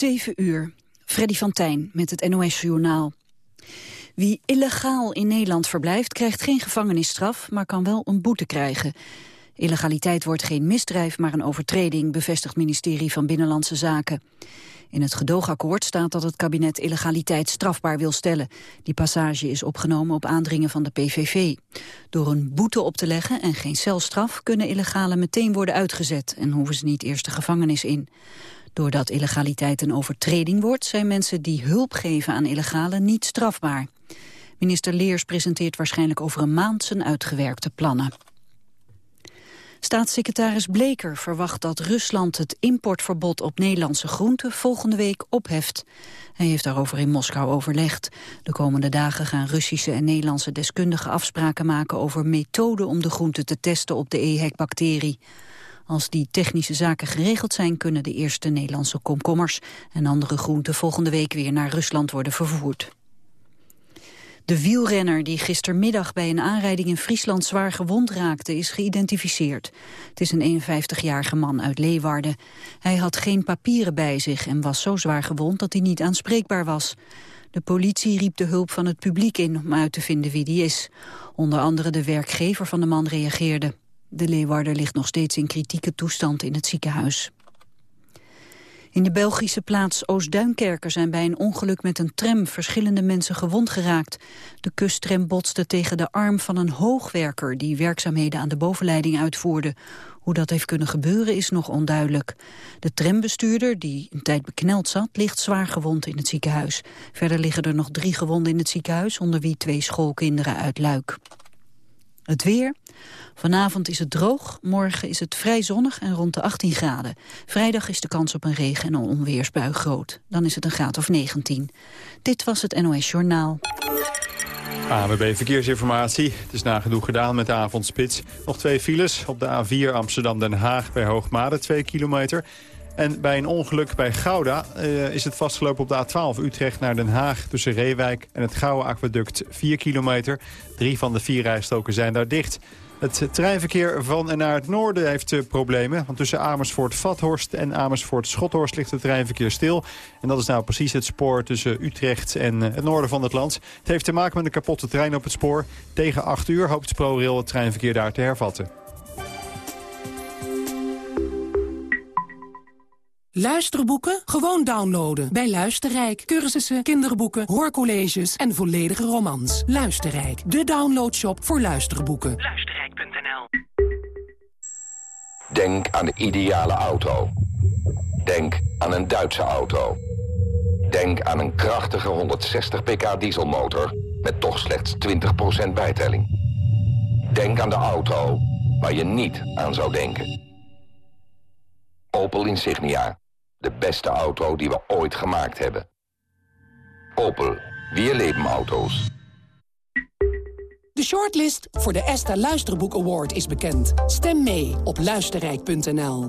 7 uur. Freddy van Tijn met het NOS-journaal. Wie illegaal in Nederland verblijft krijgt geen gevangenisstraf... maar kan wel een boete krijgen. Illegaliteit wordt geen misdrijf, maar een overtreding... bevestigt ministerie van Binnenlandse Zaken. In het gedoogakkoord staat dat het kabinet illegaliteit strafbaar wil stellen. Die passage is opgenomen op aandringen van de PVV. Door een boete op te leggen en geen celstraf... kunnen illegalen meteen worden uitgezet... en hoeven ze niet eerst de gevangenis in. Doordat illegaliteit een overtreding wordt... zijn mensen die hulp geven aan illegalen niet strafbaar. Minister Leers presenteert waarschijnlijk over een maand zijn uitgewerkte plannen. Staatssecretaris Bleker verwacht dat Rusland het importverbod op Nederlandse groenten volgende week opheft. Hij heeft daarover in Moskou overlegd. De komende dagen gaan Russische en Nederlandse deskundigen afspraken maken over methoden om de groenten te testen op de EHEC-bacterie. Als die technische zaken geregeld zijn, kunnen de eerste Nederlandse komkommers en andere groenten volgende week weer naar Rusland worden vervoerd. De wielrenner die gistermiddag bij een aanrijding in Friesland zwaar gewond raakte is geïdentificeerd. Het is een 51-jarige man uit Leeuwarden. Hij had geen papieren bij zich en was zo zwaar gewond dat hij niet aanspreekbaar was. De politie riep de hulp van het publiek in om uit te vinden wie die is. Onder andere de werkgever van de man reageerde. De Leeuwarder ligt nog steeds in kritieke toestand in het ziekenhuis. In de Belgische plaats Oost-Duinkerken zijn bij een ongeluk met een tram verschillende mensen gewond geraakt. De kusttram botste tegen de arm van een hoogwerker die werkzaamheden aan de bovenleiding uitvoerde. Hoe dat heeft kunnen gebeuren is nog onduidelijk. De trambestuurder, die een tijd bekneld zat, ligt zwaar gewond in het ziekenhuis. Verder liggen er nog drie gewonden in het ziekenhuis, onder wie twee schoolkinderen uit Luik. Het weer. Vanavond is het droog, morgen is het vrij zonnig en rond de 18 graden. Vrijdag is de kans op een regen- en onweersbui groot. Dan is het een graad of 19. Dit was het NOS Journaal. AWB Verkeersinformatie. Het is nagenoeg gedaan met de avondspits. Nog twee files op de A4 Amsterdam-Den Haag bij Hoogmade, 2 kilometer. En bij een ongeluk bij Gouda uh, is het vastgelopen op de A12 Utrecht naar Den Haag... tussen Reewijk en het Gouwe Aquaduct 4 kilometer. Drie van de vier rijstoken zijn daar dicht. Het treinverkeer van en naar het noorden heeft uh, problemen. Want tussen Amersfoort-Vathorst en Amersfoort-Schothorst ligt het treinverkeer stil. En dat is nou precies het spoor tussen Utrecht en uh, het noorden van het land. Het heeft te maken met een kapotte trein op het spoor. Tegen 8 uur hoopt ProRail het treinverkeer daar te hervatten. Luisterboeken? Gewoon downloaden. Bij Luisterrijk. Cursussen, kinderboeken, hoorcolleges en volledige romans. Luisterrijk. De downloadshop voor luisterboeken. Luisterrijk.nl Denk aan de ideale auto. Denk aan een Duitse auto. Denk aan een krachtige 160 pk dieselmotor met toch slechts 20% bijtelling. Denk aan de auto waar je niet aan zou denken. Opel Insignia. De beste auto die we ooit gemaakt hebben. Opel. Weer leven auto's. De shortlist voor de ESTA Luisterboek Award is bekend. Stem mee op luisterrijk.nl.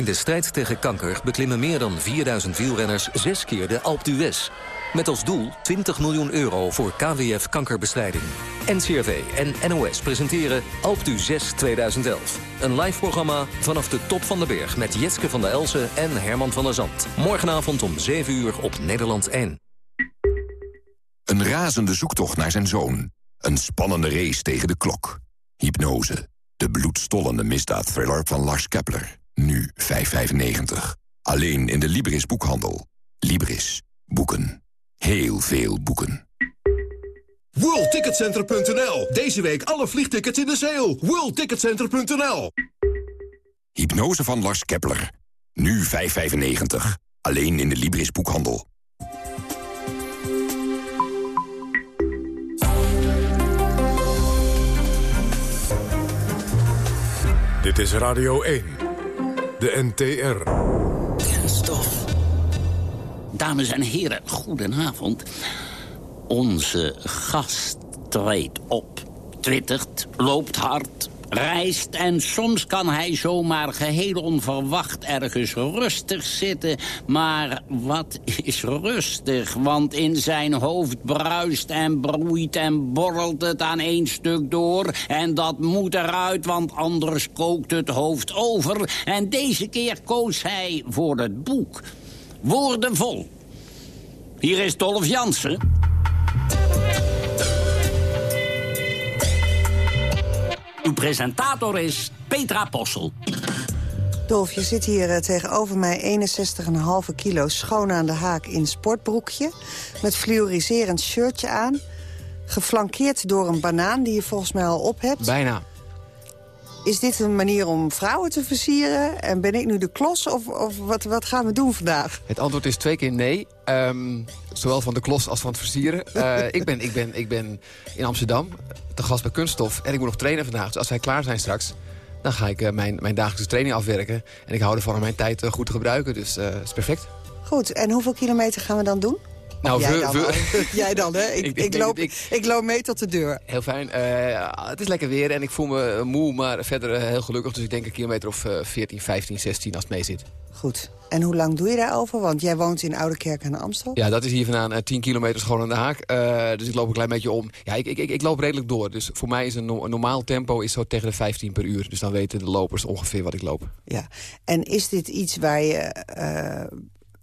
In de strijd tegen kanker beklimmen meer dan 4000 wielrenners zes keer de Alpe d'Huez. Met als doel 20 miljoen euro voor KWF kankerbestrijding. NCRV en NOS presenteren Alpe d'Huez 2011. Een live programma vanaf de top van de berg met Jetske van der Elsen en Herman van der Zand. Morgenavond om 7 uur op Nederland 1. Een razende zoektocht naar zijn zoon. Een spannende race tegen de klok. Hypnose. De bloedstollende misdaadthriller van Lars Kepler. Nu 5,95. Alleen in de Libris boekhandel. Libris. Boeken. Heel veel boeken. WorldTicketCenter.nl. Deze week alle vliegtickets in de sale. WorldTicketCenter.nl. Hypnose van Lars Kepler. Nu 5,95. Alleen in de Libris boekhandel. Dit is Radio 1. De NTR. Kenstof. Dames en heren, goedenavond. Onze gast treedt op, twittert, loopt hard, reist... en soms kan hij zomaar geheel onverwacht ergens rustig zitten. Maar wat is rustig? Want in zijn hoofd bruist en broeit en borrelt het aan één stuk door. En dat moet eruit, want anders kookt het hoofd over. En deze keer koos hij voor het boek. Woordenvol. Hier is Dolf Jansen. Uw presentator is Petra Possel. Dolf, je zit hier eh, tegenover mij 61,5 kilo schoon aan de haak in sportbroekje... met fluoriserend shirtje aan, geflankeerd door een banaan die je volgens mij al op hebt. Bijna. Is dit een manier om vrouwen te versieren? En ben ik nu de klos of, of wat, wat gaan we doen vandaag? Het antwoord is twee keer nee. Ehm, zowel van de klos als van het versieren. Uh, ik, ben, ik, ben, ik ben in Amsterdam te gast bij Kunststof. En ik moet nog trainen vandaag. Dus als wij klaar zijn straks... dan ga ik uh, mijn, mijn dagelijkse training afwerken. En ik hou ervan om mijn tijd uh, goed te gebruiken. Dus dat is perfect. Goed, en hoeveel kilometer gaan we dan doen? Nou, jij, we, dan, we... jij dan, hè? Ik, ik, ik loop, ik, loop mee tot de deur. Heel fijn. Uh, het is lekker weer en ik voel me moe, maar verder uh, heel gelukkig. Dus ik denk een kilometer of uh, 14, 15, 16 als het mee zit. Goed. En hoe lang doe je daarover? Want jij woont in Oudekerk aan de Amstel. Ja, dat is hier vandaan 10 kilometer gewoon aan de haak. dus ik loop een klein beetje om. Ja, ik, ik, ik, loop redelijk door. Dus voor mij is een, no een, normaal tempo is zo tegen de 15 per uur. Dus dan weten de lopers ongeveer wat ik loop. Ja. En is dit iets waar je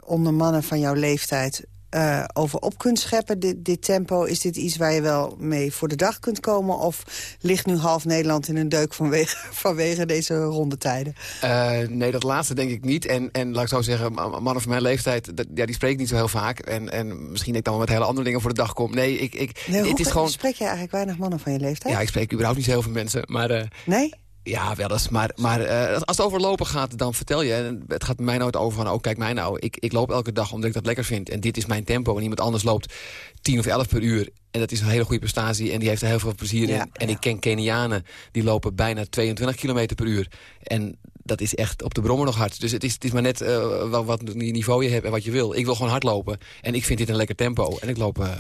onder mannen van jouw leeftijd uh, over op kunt scheppen, dit, dit, tempo? Is dit iets waar je wel mee voor de dag kunt komen? Of ligt nu half Nederland in een deuk vanwege, vanwege deze rondetijden? Uh, nee, dat laatste denk ik niet. En, en laat ik zo zeggen, mannen van mijn leeftijd... Dat, ja, die spreek ik niet zo heel vaak. En, en misschien dat ik dan wel met hele andere dingen voor de dag kom. Nee, ik... ik nee, het is gewoon... Spreek je eigenlijk weinig mannen van je leeftijd? Ja, ik spreek überhaupt niet zo heel veel mensen. Maar, uh, nee? Ja, wel eens. Maar, maar uh, als het over lopen gaat, dan vertel je... En het gaat mij nooit over van, oh kijk mij nou. Ik, ik loop elke dag omdat ik dat lekker vind. En dit is mijn tempo. En iemand anders loopt 10 of 11 per uur. En dat is een hele goede prestatie. En die heeft er heel veel plezier Ja, in. En ja. ik ken Kenianen, die lopen bijna 22 kilometer per uur. En dat is echt op de brommer nog hard. Dus het is, het is maar net uh, wat, wat niveau je hebt en wat je wil. Ik wil gewoon hard lopen. En ik vind dit een lekker tempo. En ik loop... Uh...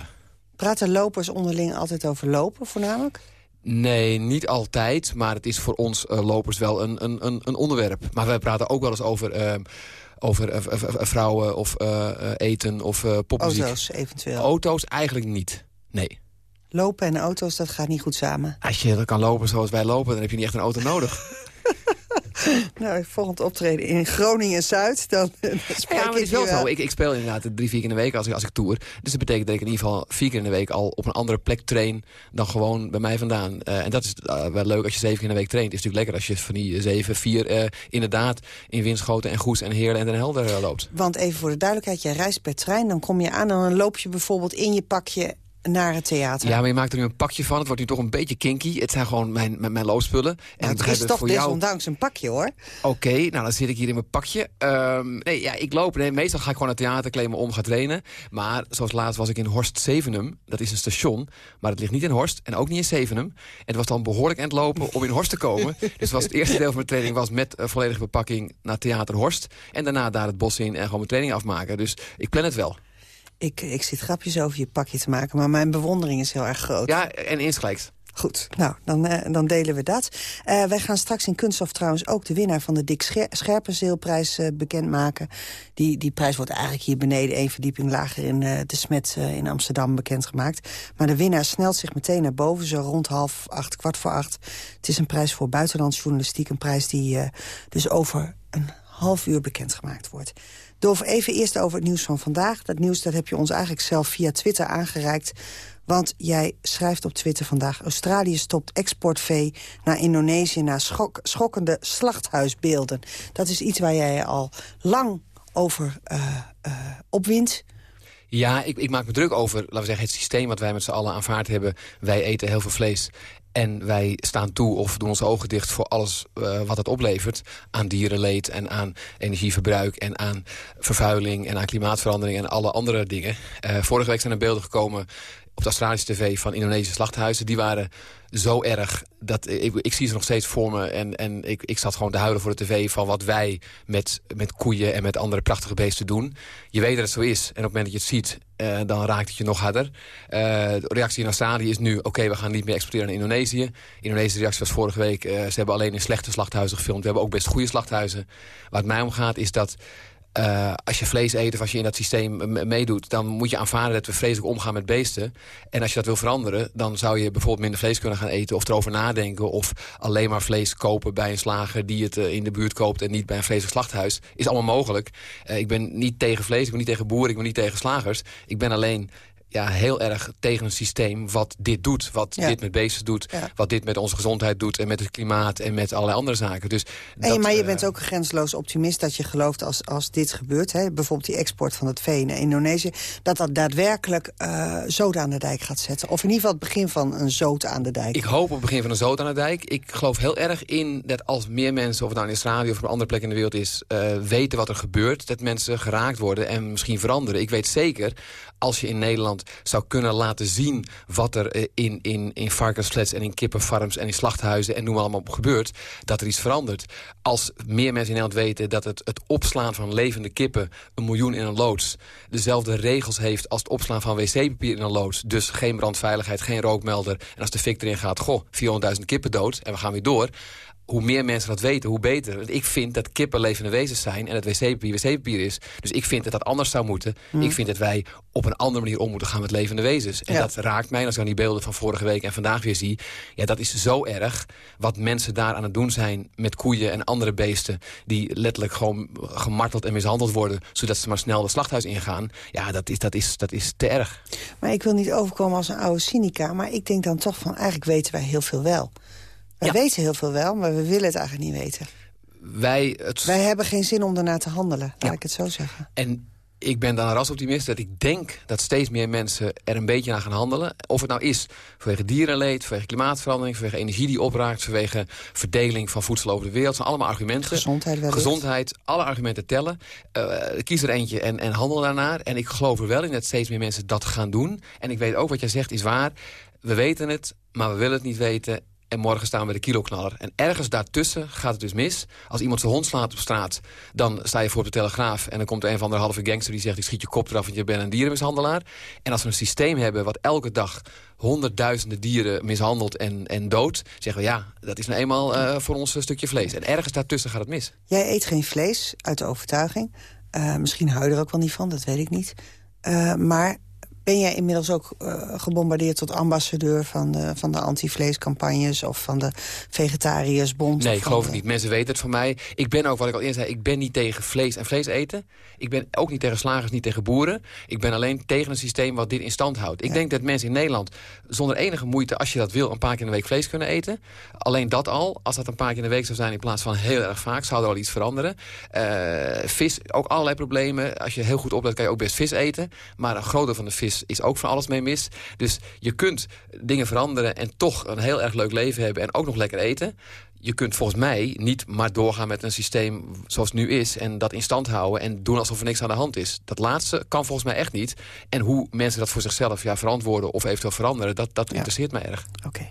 Praten lopers onderling altijd over lopen voornamelijk? Nee, niet altijd. Maar het is voor ons uh, lopers wel een, een, een, onderwerp. Maar wij praten ook wel eens over, uh, over uh, vrouwen of eten of popmuziek. Auto's eventueel? Auto's eigenlijk niet, nee. Lopen en auto's, dat gaat niet goed samen? Als je kan lopen zoals wij lopen, dan heb je niet echt een auto nodig. nou, volgend optreden in Groningen-Zuid, dan, dan spreek ja, maar is wel zo. Ik, ik speel inderdaad drie, vier keer in de week als ik, als ik tour. Dus dat betekent dat ik in ieder geval vier keer in de week al op een andere plek train dan gewoon bij mij vandaan. Uh, en dat is uh, wel leuk als je zeven keer in de week traint. Het is natuurlijk lekker als je van die zeven, vier uh, inderdaad in Winschoten en Goes en Heerlen en Den Helder loopt. Want even voor de duidelijkheid, jij reist per trein, dan kom je aan en dan loop je bijvoorbeeld in je pakje naar het theater. Ja, maar je maakt er nu een pakje van. Het wordt nu toch een beetje kinky. Het zijn gewoon mijn, mijn, mijn loopspullen. En nou, het is toch voor jou... desondanks een pakje, hoor. Oké, okay, nou dan zit ik hier in mijn pakje. Um, nee, ja, ik loop. Nee, meestal ga ik gewoon naar het theater, me om, ga trainen. Maar zoals laatst was ik in Horst Zevenum. Dat is een station, maar het ligt niet in Horst en ook niet in Zevenum. En het was dan behoorlijk aan het lopen om in Horst te komen. dus was het eerste deel van mijn training was met uh, volledige bepakking naar Theater Horst. En daarna daar het bos in en gewoon mijn training afmaken. Dus ik plan het wel. Ik, ik zit grapjes over je pakje te maken, maar mijn bewondering is heel erg groot. Ja, en insgelijks. Goed, nou, dan, uh, dan delen we dat. Uh, wij gaan straks in Kunststof trouwens ook de winnaar van de Dick Scher Scherpenzeelprijs uh, bekendmaken. Die, die prijs wordt eigenlijk hier beneden één verdieping lager in de Smet in Amsterdam bekendgemaakt. Maar de winnaar snelt zich meteen naar boven, zo rond half acht, kwart voor acht. Het is een prijs voor buitenlandse journalistiek, een prijs die dus over een half uur bekendgemaakt wordt. Dolf, even eerst over het nieuws van vandaag. Dat nieuws dat heb je ons eigenlijk zelf via Twitter aangereikt. Want jij schrijft op Twitter vandaag... Australië stopt exportvee naar Indonesië... naar schok, schokkende slachthuisbeelden. Dat is iets waar jij al lang over uh, opwint. Ja, ik, ik maak me druk over laten we zeggen, het systeem wat wij met z'n allen aanvaard hebben. Wij eten heel veel vlees. En wij staan toe of doen onze ogen dicht voor alles uh, wat het oplevert. Aan dierenleed en aan energieverbruik en aan vervuiling en aan klimaatverandering en alle andere dingen. Uh, vorige week zijn er beelden gekomen op de Australische tv van Indonesische slachthuizen. Die waren zo erg. Dat, ik, ik zie ze nog steeds voor me. En, en ik, ik zat gewoon te huilen voor de tv van wat wij met, met koeien en met andere prachtige beesten doen. Je weet dat het zo is. En op het moment dat je het ziet, uh, dan raakt het je nog harder. Uh, de reactie in Australië is nu, oké, we gaan niet meer exporteren naar Indonesië. Indonesische reactie was vorige week, uh, ze hebben alleen in slechte slachthuizen gefilmd. We hebben ook best goede slachthuizen. Waar het mij om gaat is dat uh, als je vlees eet of als je in dat systeem meedoet... dan moet je aanvaarden dat we vreselijk omgaan met beesten. En als je dat wil veranderen, dan zou je bijvoorbeeld minder vlees kunnen gaan eten... of erover nadenken of alleen maar vlees kopen bij een slager... die het uh, in de buurt koopt en niet bij een vleeselijk slachthuis. Is allemaal mogelijk. Uh, ik ben niet tegen vlees, ik ben niet tegen boeren, ik ben niet tegen slagers. Ik ben alleen ja, heel erg tegen een systeem wat dit doet. Wat Ja. dit met beesten doet. Ja. Wat dit met onze gezondheid doet. En met het klimaat en met allerlei andere zaken. Dus Hey, dat, maar je eh, bent ook een grenzeloos optimist dat je gelooft als, als dit gebeurt... Hè, bijvoorbeeld die export van het vee naar Indonesië... dat dat daadwerkelijk eh zoden aan de dijk gaat zetten. Of in ieder geval het begin van een zoot aan de dijk. Ik hoop op het begin van een zoot aan de dijk. Ik geloof heel erg in dat als meer mensen, of het nou in Australië of op een andere plek in de wereld is, eh, weten wat er gebeurt, dat mensen geraakt worden en misschien veranderen. Ik weet zeker, als je in Nederland zou kunnen laten zien wat er eh, in, in, in varkensflats en in kippenfarms en in slachthuizen en noem allemaal op gebeurt, dat er iets verandert. Als meer mensen in Nederland weten dat het, het opslaan van levende kippen, een miljoen in een loods, dezelfde regels heeft als het opslaan van wc-papier in een loods. Dus geen brandveiligheid, geen rookmelder. En als de fik erin gaat, goh, 400.000 kippen dood en we gaan weer door hoe meer mensen dat weten, hoe beter. Want ik vind dat kippen levende wezens zijn en het wc-papier wc-papier is. Dus ik vind dat dat anders zou moeten. Hmm. Ik vind dat wij op een andere manier om moeten gaan met levende wezens. En Ja. dat raakt mij, als ik dan die beelden van vorige week en vandaag weer zie... ja, dat is zo erg wat mensen daar aan het doen zijn met koeien en andere beesten... die letterlijk gewoon gemarteld en mishandeld worden... zodat ze maar snel de slachthuis ingaan. Ja, dat is, dat is, dat is te erg. Maar ik wil niet overkomen als een oude cynica... maar ik denk dan toch van, eigenlijk weten wij heel veel wel. Wij weten heel veel wel, maar we willen het eigenlijk niet weten. Wij, het... Wij hebben geen zin om ernaar te handelen, laat ik het zo zeggen. En ik ben dan een rasoptimist dat ik denk dat steeds meer mensen er een beetje naar gaan handelen. Of het nou is vanwege dierenleed, vanwege klimaatverandering... vanwege energie die opraakt, vanwege verdeling van voedsel over de wereld. Dat zijn allemaal argumenten. Gezondheid wellicht. Gezondheid, alle argumenten tellen. Eh, kies er eentje en, en handel daarnaar. En ik geloof er wel in dat steeds meer mensen dat gaan doen. En ik weet ook wat jij zegt is waar. We weten het, maar we willen het niet weten... En morgen staan we de kiloknaller. En ergens daartussen gaat het dus mis. Als iemand zijn hond slaat op straat, dan sta je voor op de Telegraaf... en dan komt er een van de halve gangster die zegt... ik schiet je kop eraf, want je bent een dierenmishandelaar. En als we een systeem hebben wat elke dag honderdduizenden dieren mishandelt en, en dood... zeggen we ja, dat is nou eenmaal eh, voor ons een stukje vlees. En ergens daartussen gaat het mis. Jij eet geen vlees, uit de overtuiging. Eh, misschien hou je er ook wel niet van, dat weet ik niet. Eh, maar ben jij inmiddels ook eh, gebombardeerd tot ambassadeur... van de, van de anti-vleescampagnes of van de vegetariërsbond? Nee, ik geloof de- het niet. Mensen weten het van mij. Ik ben ook, wat ik al eerder zei, ik ben niet tegen vlees en vlees eten. Ik ben ook niet tegen slagers, niet tegen boeren. Ik ben alleen tegen een systeem wat dit in stand houdt. Ik denk dat mensen in Nederland zonder enige moeite, als je dat wil, een paar keer in de week vlees kunnen eten. Alleen dat al, als dat een paar keer in de week zou zijn in plaats van heel erg vaak, zou er al iets veranderen. Eh, vis, ook allerlei problemen. Als je heel goed oplet, kan je ook best vis eten. Maar een groot deel van de vis is ook van alles mee mis. Dus je kunt dingen veranderen en toch een heel erg leuk leven hebben en ook nog lekker eten. Je kunt volgens mij niet maar doorgaan met een systeem zoals het nu is... en dat in stand houden en doen alsof er niks aan de hand is. Dat laatste kan volgens mij echt niet. En hoe mensen dat voor zichzelf ja, verantwoorden of eventueel veranderen... dat, dat interesseert mij erg. Oké.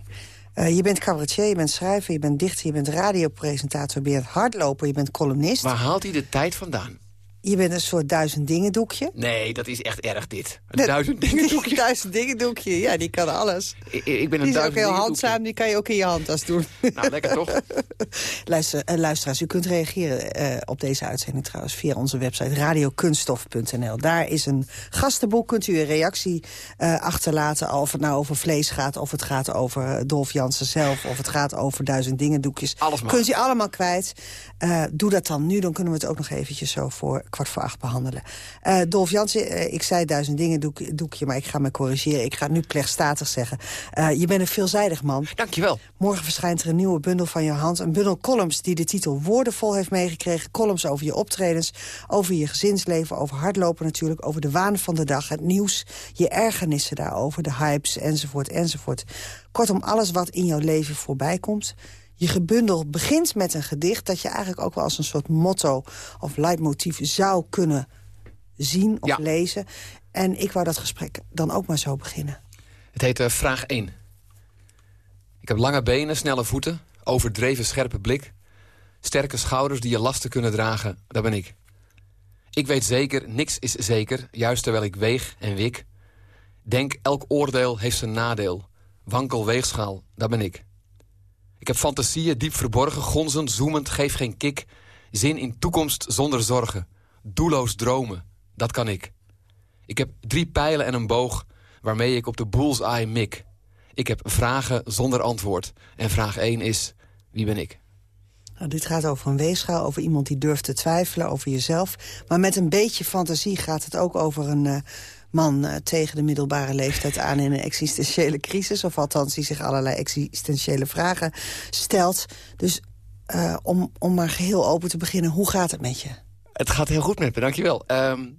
Eh, je bent cabaretier, je bent schrijver, je bent dichter... je bent radiopresentator, je bent hardloper, je bent columnist. Waar haalt hij de tijd vandaan? Je bent een soort duizend dingen doekje. Nee, dat is echt erg dit. Een duizend dingen doekje. duizend dingen doekje, ja, die kan alles. Ik, ik ben een Die is ook heel handzaam, die kan je ook in je handtas doen. Nou, lekker toch? Luister, eh, luisteraars, u kunt reageren eh, op deze uitzending trouwens... via onze website radiokunststof.nl. Daar is een gastenboek, kunt u een reactie eh, achterlaten... of het nou over vlees gaat, of het gaat over Dolf Jansen zelf... of het gaat over duizend dingen doekjes. Alles maar. Kunt u allemaal kwijt. Doe dat dan nu, dan kunnen we het ook nog eventjes zo voor kwart voor acht behandelen. Eh, Dolf Jansen, eh, ik zei duizend dingen doek, doekje, maar ik ga me corrigeren. Ik ga het nu plechtstatig zeggen. Eh, je bent een veelzijdig man. Dankjewel. Morgen verschijnt er een nieuwe bundel van je hand. Een bundel columns die de titel Woordenvol heeft meegekregen. Columns over je optredens, over je gezinsleven, over hardlopen natuurlijk... over de waan van de dag, het nieuws, je ergernissen daarover... de hypes, enzovoort, enzovoort. Kortom, alles wat in jouw leven voorbij komt... Je gebundel begint met een gedicht dat je eigenlijk ook wel als een soort motto of leidmotief zou kunnen zien of lezen. En ik wou dat gesprek dan ook maar zo beginnen. Het heet eh, Vraag 1. Ik heb lange benen, snelle voeten, overdreven scherpe blik... sterke schouders die je lasten kunnen dragen, dat ben ik. Ik weet zeker, niks is zeker, juist terwijl ik weeg en wik. Denk, elk oordeel heeft zijn nadeel. Wankel weegschaal, dat ben ik. Ik heb fantasieën diep verborgen, gonzend, zoemend, geef geen kick. Zin in toekomst zonder zorgen. Doelloos dromen, dat kan ik. Ik heb drie pijlen en een boog waarmee ik op de bullseye mik. Ik heb vragen zonder antwoord. En vraag 1 is, wie ben ik? Nou, dit gaat over een weegschaal, over iemand die durft te twijfelen, over jezelf. Maar met een beetje fantasie gaat het ook over een uh, man uh, tegen de middelbare leeftijd aan... in een existentiële crisis, of althans die zich allerlei existentiële vragen stelt. Dus uh, om, om maar geheel open te beginnen, hoe gaat het met je? Het gaat heel goed met me, dankjewel. Um,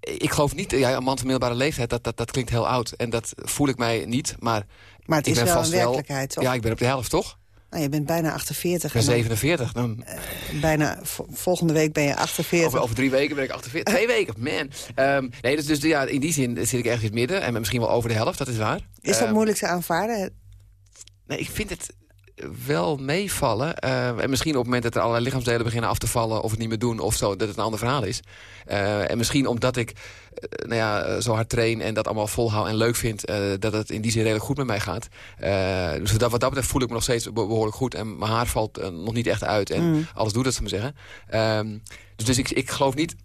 ik geloof niet, ja, een man van middelbare leeftijd, dat, dat, dat klinkt heel oud. En dat voel ik mij niet, maar... Maar het ik is ben wel vast een werkelijkheid, toch? Ja, ik ben op de helft, toch? Nou, je bent bijna 48. Ik ben 47. Dan... Uh, bijna, volgende week ben je 48. Over, over, drie weken ben ik 48. Twee weken, man. Um, nee, dus, dus ja, in die zin zit ik ergens in het midden. En misschien wel over de helft, dat is waar. Is dat um, moeilijk te aanvaarden? Nee, ik vind het wel meevallen. Uh, en misschien op het moment dat er allerlei lichaamsdelen beginnen af te vallen... of het niet meer doen of zo, dat het een ander verhaal is. Uh, en misschien omdat ik nou ja, zo hard train en dat allemaal volhoud en leuk vind... dat het in die zin redelijk goed met mij gaat. dus dat, wat dat betreft voel ik me nog steeds behoorlijk goed. En mijn haar valt nog niet echt uit. En mm. alles doet zou ik maar zeggen. dus dus ik, ik geloof niet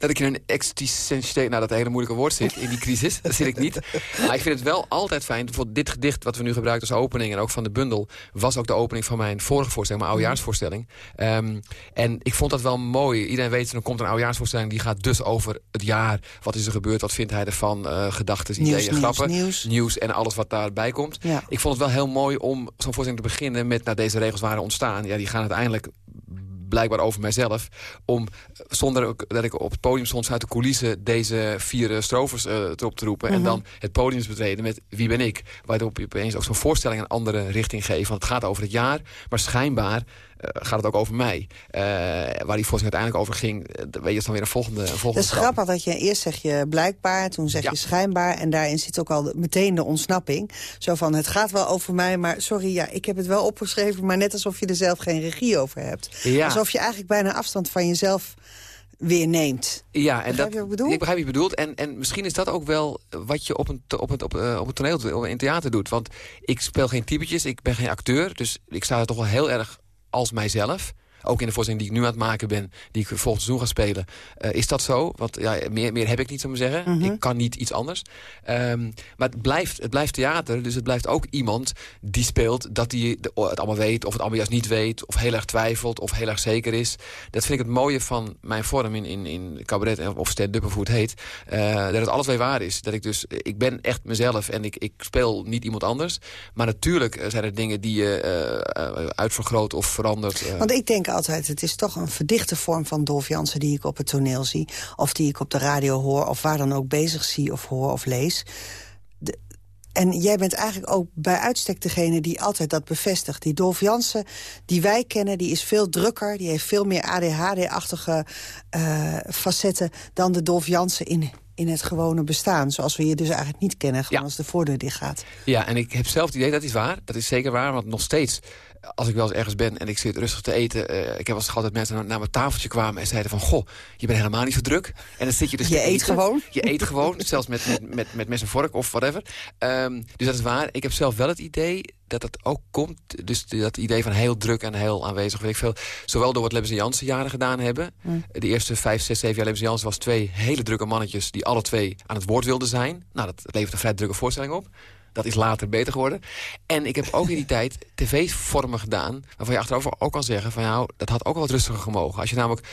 dat ik in een existentiële... Nou, dat hele moeilijke woord zit, in die crisis. dat zit ik niet. Maar ik vind het wel altijd fijn. Bijvoorbeeld dit gedicht wat we nu gebruiken als opening... en ook van de bundel... was ook de opening van mijn vorige voorstelling, mijn oudejaarsvoorstelling. Um, en ik vond dat wel mooi. Iedereen weet, er komt een oudejaarsvoorstelling... die gaat dus over het jaar. Wat is er gebeurd? Wat vindt hij ervan? Uh, gedachten, ideeën, nieuws, grappen. Nieuws. nieuws en alles wat daarbij komt. Ja. Ik vond het wel heel mooi om zo'n voorstelling te beginnen... met, nou, deze regels waren ontstaan. Ja, die gaan uiteindelijk blijkbaar over mijzelf. Om, zonder dat ik op het podium stond uit de coulissen... deze vier strovers uh, erop te roepen. Mm -hmm. En dan het podium betreden met wie ben ik. Waarop je opeens ook zo'n voorstelling een andere richting geeft. Want het gaat over het jaar, maar schijnbaar... Uh, gaat het ook over mij. Uh, waar die voorstelling uiteindelijk over ging, uh, weet je, is dan weer een volgende, een volgende Het is stap. grappig dat je eerst zeg je blijkbaar, toen zeg Ja. je schijnbaar... en daarin zit ook al meteen de ontsnapping. Zo van, het gaat wel over mij, maar sorry, ja, ik heb het wel opgeschreven... maar net alsof je er zelf geen regie over hebt. Ja. Alsof je eigenlijk bijna afstand van jezelf weer neemt. Ja, en Begrijp dat, je wat ik begrijp wat je bedoelt. En, en misschien is dat ook wel wat je op een, op het, op, eh, op het toneel in theater doet. Want ik speel geen typetjes, ik ben geen acteur. Dus ik sta er toch wel heel erg als mijzelf. Ook in de voorstelling die ik nu aan het maken ben, die ik volgend seizoen ga spelen. eh, is dat zo? Want ja, meer, meer heb ik niet, zou ik maar zeggen. Mhm. Ik kan niet iets anders. Ehm, maar het blijft, het blijft theater, dus het blijft ook iemand die speelt... dat hij het allemaal weet, of het allemaal juist niet weet... of heel erg twijfelt, of heel erg zeker is. Dat vind ik het mooie van mijn vorm in, in, in cabaret of stand-up of hoe het heet. eh, dat het alles weer waar is. Dat ik dus, ik ben echt mezelf en ik, ik speel niet iemand anders. Maar natuurlijk eh, zijn er dingen die je eh, eh, uitvergroot of verandert. eh. Want ik denk altijd, het is toch een verdichte vorm van Dolf Jansen... die ik op het toneel zie, of die ik op de radio hoor... of waar dan ook bezig zie of hoor of lees. De- en jij bent eigenlijk ook bij uitstek degene die altijd dat bevestigt. Die Dolf Jansen, die wij kennen, die is veel drukker... die heeft veel meer ADHD-achtige eh, facetten... dan de Dolf Jansen in, in het gewone bestaan. Zoals we je dus eigenlijk niet kennen, gewoon Ja. als de voordeur dicht gaat. Ja, en ik heb zelf het idee, dat is waar. Dat is zeker waar, want nog steeds... Als ik wel eens ergens ben en ik zit rustig te eten... eh, ik heb wel eens gehad dat mensen naar, naar mijn tafeltje kwamen en zeiden van... Goh, je bent helemaal niet zo druk. En dan zit je dus Je eet gewoon? Je eet gewoon, zelfs met, met, met, met mes en vork of whatever. Ehm, dus dat is waar. Ik heb zelf wel het idee dat het ook komt. Dus dat idee van heel druk en heel aanwezig. Weet ik veel. Zowel door wat Lebens en Jansen jaren gedaan hebben. Mm. De eerste vijf, zes, zeven jaar Lebens en Jansen was twee hele drukke mannetjes... die alle twee aan het woord wilden zijn. Nou, dat levert een vrij drukke voorstelling op. Dat is later beter geworden. En ik heb ook in die tijd tv-vormen gedaan... waarvan je achterover ook kan zeggen van... nou, dat had ook wel wat rustiger gemogen. Als je namelijk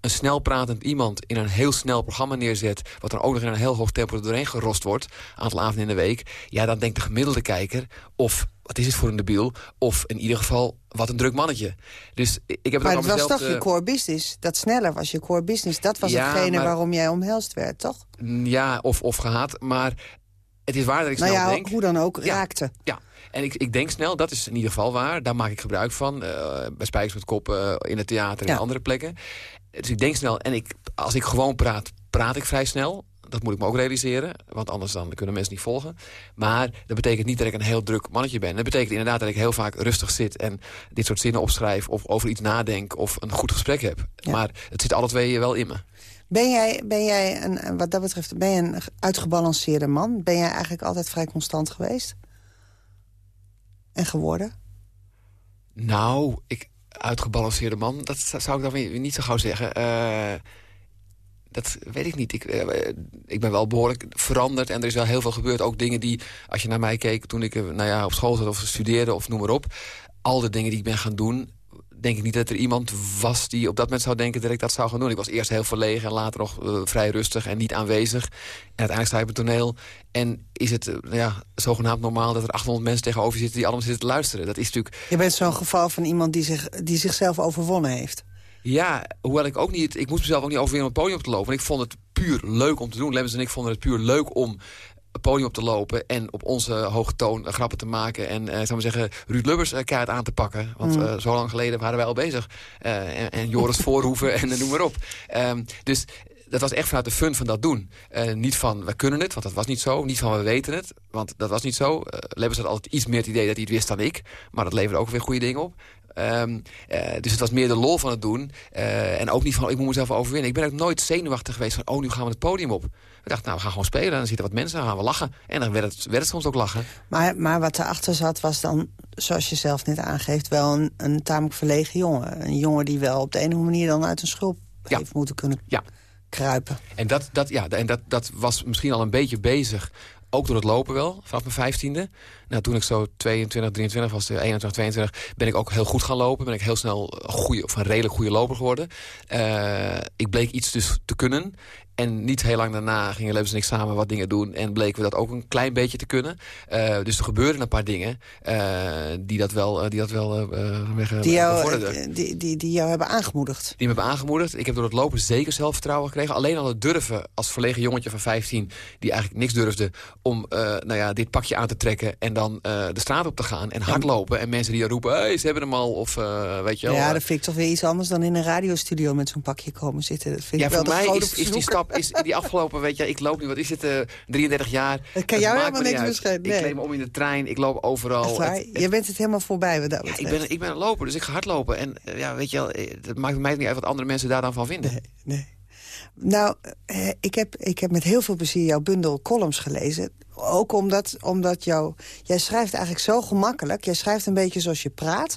een snel pratend iemand in een heel snel programma neerzet... wat dan ook nog in een heel hoog tempo doorheen gerost wordt... een aantal avonden in de week... ja, dan denkt de gemiddelde kijker... of wat is het voor een debiel... of in ieder geval, wat een druk mannetje. Dus ik heb het Maar ook aan was toch je eh, core business? Dat sneller was je core business. Dat was Ja, hetgene maar- waarom jij omhelst werd, toch? Ja, of, of gehaat. Maar het is waar dat ik nou snel ja, denk... hoe dan ook, Ja. raakte. Ja, en ik, ik denk snel, dat is in ieder geval waar. Daar maak ik gebruik van. eh, bij Spijkers met Kop, eh, in het theater en Ja. andere plekken. Dus ik denk snel. En ik, als ik gewoon praat, praat ik vrij snel. Dat moet ik me ook realiseren. Want anders dan kunnen mensen niet volgen. Maar dat betekent niet dat ik een heel druk mannetje ben. Dat betekent inderdaad dat ik heel vaak rustig zit... en dit soort zinnen opschrijf of over iets nadenk... of een goed gesprek heb. Maar het zit alle twee wel in me. Ben jij, ben jij een, wat dat betreft, ben je een uitgebalanceerde man? Ben jij eigenlijk altijd vrij constant geweest? En geworden? Nou, ik, uitgebalanceerde man, dat zou ik dan weer niet zo gauw zeggen. Uh, dat weet ik niet. Ik, uh, ik ben wel behoorlijk veranderd en er is wel heel veel gebeurd. Ook dingen die, als je naar mij keek toen ik nou ja, op school zat of studeerde of noem maar op. Al de dingen die ik ben gaan doen, denk ik niet dat er iemand was die op dat moment zou denken dat ik dat zou gaan doen. Ik was eerst heel verlegen en later nog uh, vrij rustig en niet aanwezig. En uiteindelijk sta je op het toneel en is het uh, ja, zogenaamd normaal dat er 800 mensen tegenover zitten die allemaal zitten te luisteren. Dat is natuurlijk... Je bent zo'n geval van iemand die, zich, die zichzelf overwonnen heeft. Ja, hoewel ik ook niet... Ik moest mezelf ook niet overwinnen om het podium op te lopen. En ik vond het puur leuk om te doen. Lemmens en ik vonden het puur leuk om het podium op te lopen... en op onze hoge toon grappen te maken. En uh, zou maar zeggen, Ruud Lubbers uh, kaart aan te pakken. Want mm. zo lang geleden waren wij al bezig. En, en, Joris Voorhoeven en noem maar op. Um, dus dat was echt vanuit de fun van dat doen. niet van, we kunnen het, want dat was niet zo. Niet van, we weten het, want dat was niet zo. Uh, Lebbers had altijd iets meer het idee dat hij het wist dan ik. Maar dat leverde ook weer goede dingen op. Um, uh, dus het was meer de lol van het doen. Uh, en ook niet van, ik moet mezelf overwinnen. Ik ben ook nooit zenuwachtig geweest van, oh, nu gaan we het podium op. We dachten, nou, we gaan gewoon spelen. Dan zitten wat mensen, dan gaan we lachen. En dan werd het, werd het soms ook lachen. Maar, maar wat erachter zat, was dan, zoals je zelf net aangeeft... wel een, een tamelijk verlegen jongen. Een jongen die wel op de ene manier dan uit een schulp ja. heeft moeten kunnen ja. kruipen. En, dat, dat, ja, en dat, dat was misschien al een beetje bezig ook door het lopen wel, vanaf mijn vijftiende. Nou, toen ik zo 22, 23 was, 21, 22... ben ik ook heel goed gaan lopen. Ben ik heel snel een, goede, of een redelijk goede loper geworden. Uh, ik bleek iets dus te kunnen. En niet heel lang daarna gingen Levens en ik samen wat dingen doen... en bleken we dat ook een klein beetje te kunnen. Uh, dus er gebeurden een paar dingen uh, die dat wel, die dat wel uh, die, jou, die, die, die jou hebben aangemoedigd? Die me hebben aangemoedigd. Ik heb door het lopen zeker zelfvertrouwen gekregen. Alleen al het durven als verlegen jongetje van 15... die eigenlijk niks durfde om nou ja, dit pakje aan te trekken... en dan de straat op te gaan en hardlopen. En mensen die roepen, hey, ze hebben hem al. Of, weet je wel, ja, dat vind ik toch weer iets anders dan in een radiostudio... met zo'n pakje komen zitten. Dat vind ja, ik wel voor mij is, is die stap is die afgelopen, weet je, ik loop nu, wat is het, uh, 33 jaar. Het kan jou helemaal niks beschrijven. Nee. Ik kleed me om in de trein, ik loop overal. Het, het, je bent het helemaal voorbij. Wat dat ja, ik, ben, ik ben een loper, dus ik ga hardlopen. En uh, ja, weet je wel, het maakt mij niet uit wat andere mensen daar dan van vinden. Nee, nee. Nou, eh, ik, heb, ik heb met heel veel plezier jouw bundel columns gelezen. Ook omdat, omdat jou, jij schrijft eigenlijk zo gemakkelijk. Jij schrijft een beetje zoals je praat.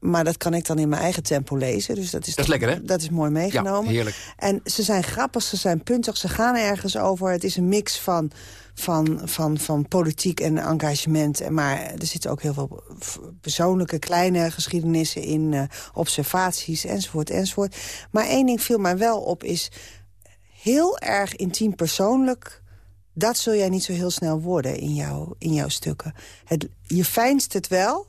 Maar dat kan ik dan in mijn eigen tempo lezen. Dus dat is, dat is lekker, hè? Dat is mooi meegenomen. Ja, heerlijk. En ze zijn grappig, ze zijn puntig, ze gaan ergens over. Het is een mix van, van, van, van politiek en engagement. Maar er zitten ook heel veel persoonlijke kleine geschiedenissen in. Uh, observaties, enzovoort, enzovoort. Maar één ding viel mij wel op, is heel erg intiem persoonlijk... Dat zul jij niet zo heel snel worden in, jou, in jouw stukken. Het, je fijnst het wel,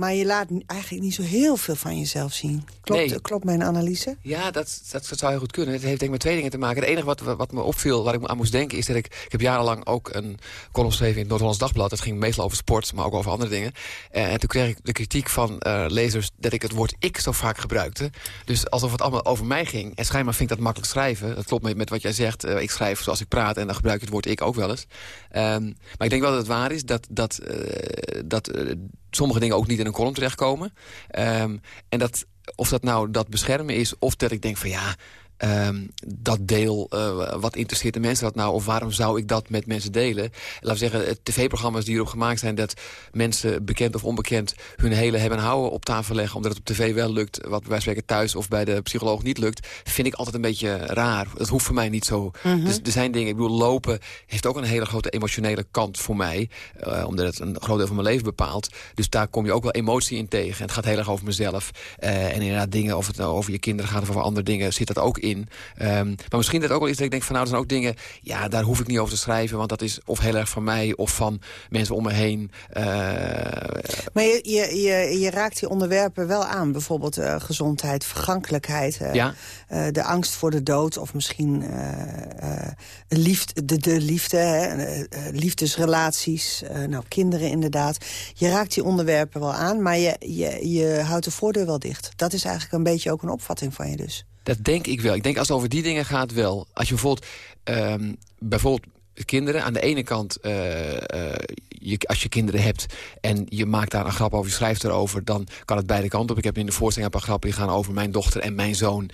maar je laat eigenlijk niet zo heel veel van jezelf zien. Klopt, nee. klopt mijn analyse? Ja, dat, dat, zou heel goed kunnen. Het heeft denk ik met twee dingen te maken. Het enige wat, wat me opviel, waar ik aan moest denken... is dat ik, ik heb jarenlang ook een column geschreven in het Noord-Hollands Dagblad. Dat ging meestal over sport, maar ook over andere dingen. Uh, en toen kreeg ik de kritiek van uh, lezers dat ik het woord ik zo vaak gebruikte. Dus alsof het allemaal over mij ging. En schijnbaar vind ik dat makkelijk schrijven. Dat klopt met, met wat jij zegt. Uh, ik schrijf zoals ik praat en dan gebruik ik het woord ik ook wel eens. Um, maar ik denk wel dat het waar is dat... dat, dat sommige dingen ook niet in een column terechtkomen. Um, en dat, of dat nou dat beschermen is, of dat ik denk van ja... Um, dat deel, uh, wat interesseert de mensen dat nou? Of waarom zou ik dat met mensen delen? Laten we zeggen, tv-programma's die erop gemaakt zijn... dat mensen, bekend of onbekend, hun hele hebben en houden op tafel leggen... omdat het op tv wel lukt, wat bij spreken thuis of bij de psycholoog niet lukt... vind ik altijd een beetje raar. Dat hoeft voor mij niet zo. Mm -hmm. Dus er zijn dingen, ik bedoel, lopen heeft ook een hele grote emotionele kant voor mij. Uh, omdat het een groot deel van mijn leven bepaalt. Dus daar kom je ook wel emotie in tegen. En het gaat heel erg over mezelf. Uh, en inderdaad dingen, of het nou over je kinderen gaat of over andere dingen... zit dat ook in. Um, maar misschien dat ook wel iets dat ik denk van nou, er zijn ook dingen... ja, daar hoef ik niet over te schrijven, want dat is of heel erg van mij... of van mensen om me heen. Uh, maar je, je, je, je, raakt die onderwerpen wel aan. Bijvoorbeeld uh, gezondheid, vergankelijkheid. Uh, ja. de angst voor de dood of misschien liefde, de, de liefde, hè, liefdesrelaties. nou, kinderen inderdaad. Je raakt die onderwerpen wel aan, maar je, je, je houdt de voordeur wel dicht. Dat is eigenlijk een beetje ook een opvatting van je dus. Dat denk ik wel. Ik denk als het over die dingen gaat wel. Als je bijvoorbeeld, um, bijvoorbeeld kinderen. Aan de ene kant, uh, je, als je kinderen hebt en je maakt daar een grap over, je schrijft erover, dan kan het beide kanten op. Ik heb in de voorstelling een paar grappen die gaan over mijn dochter en mijn zoon.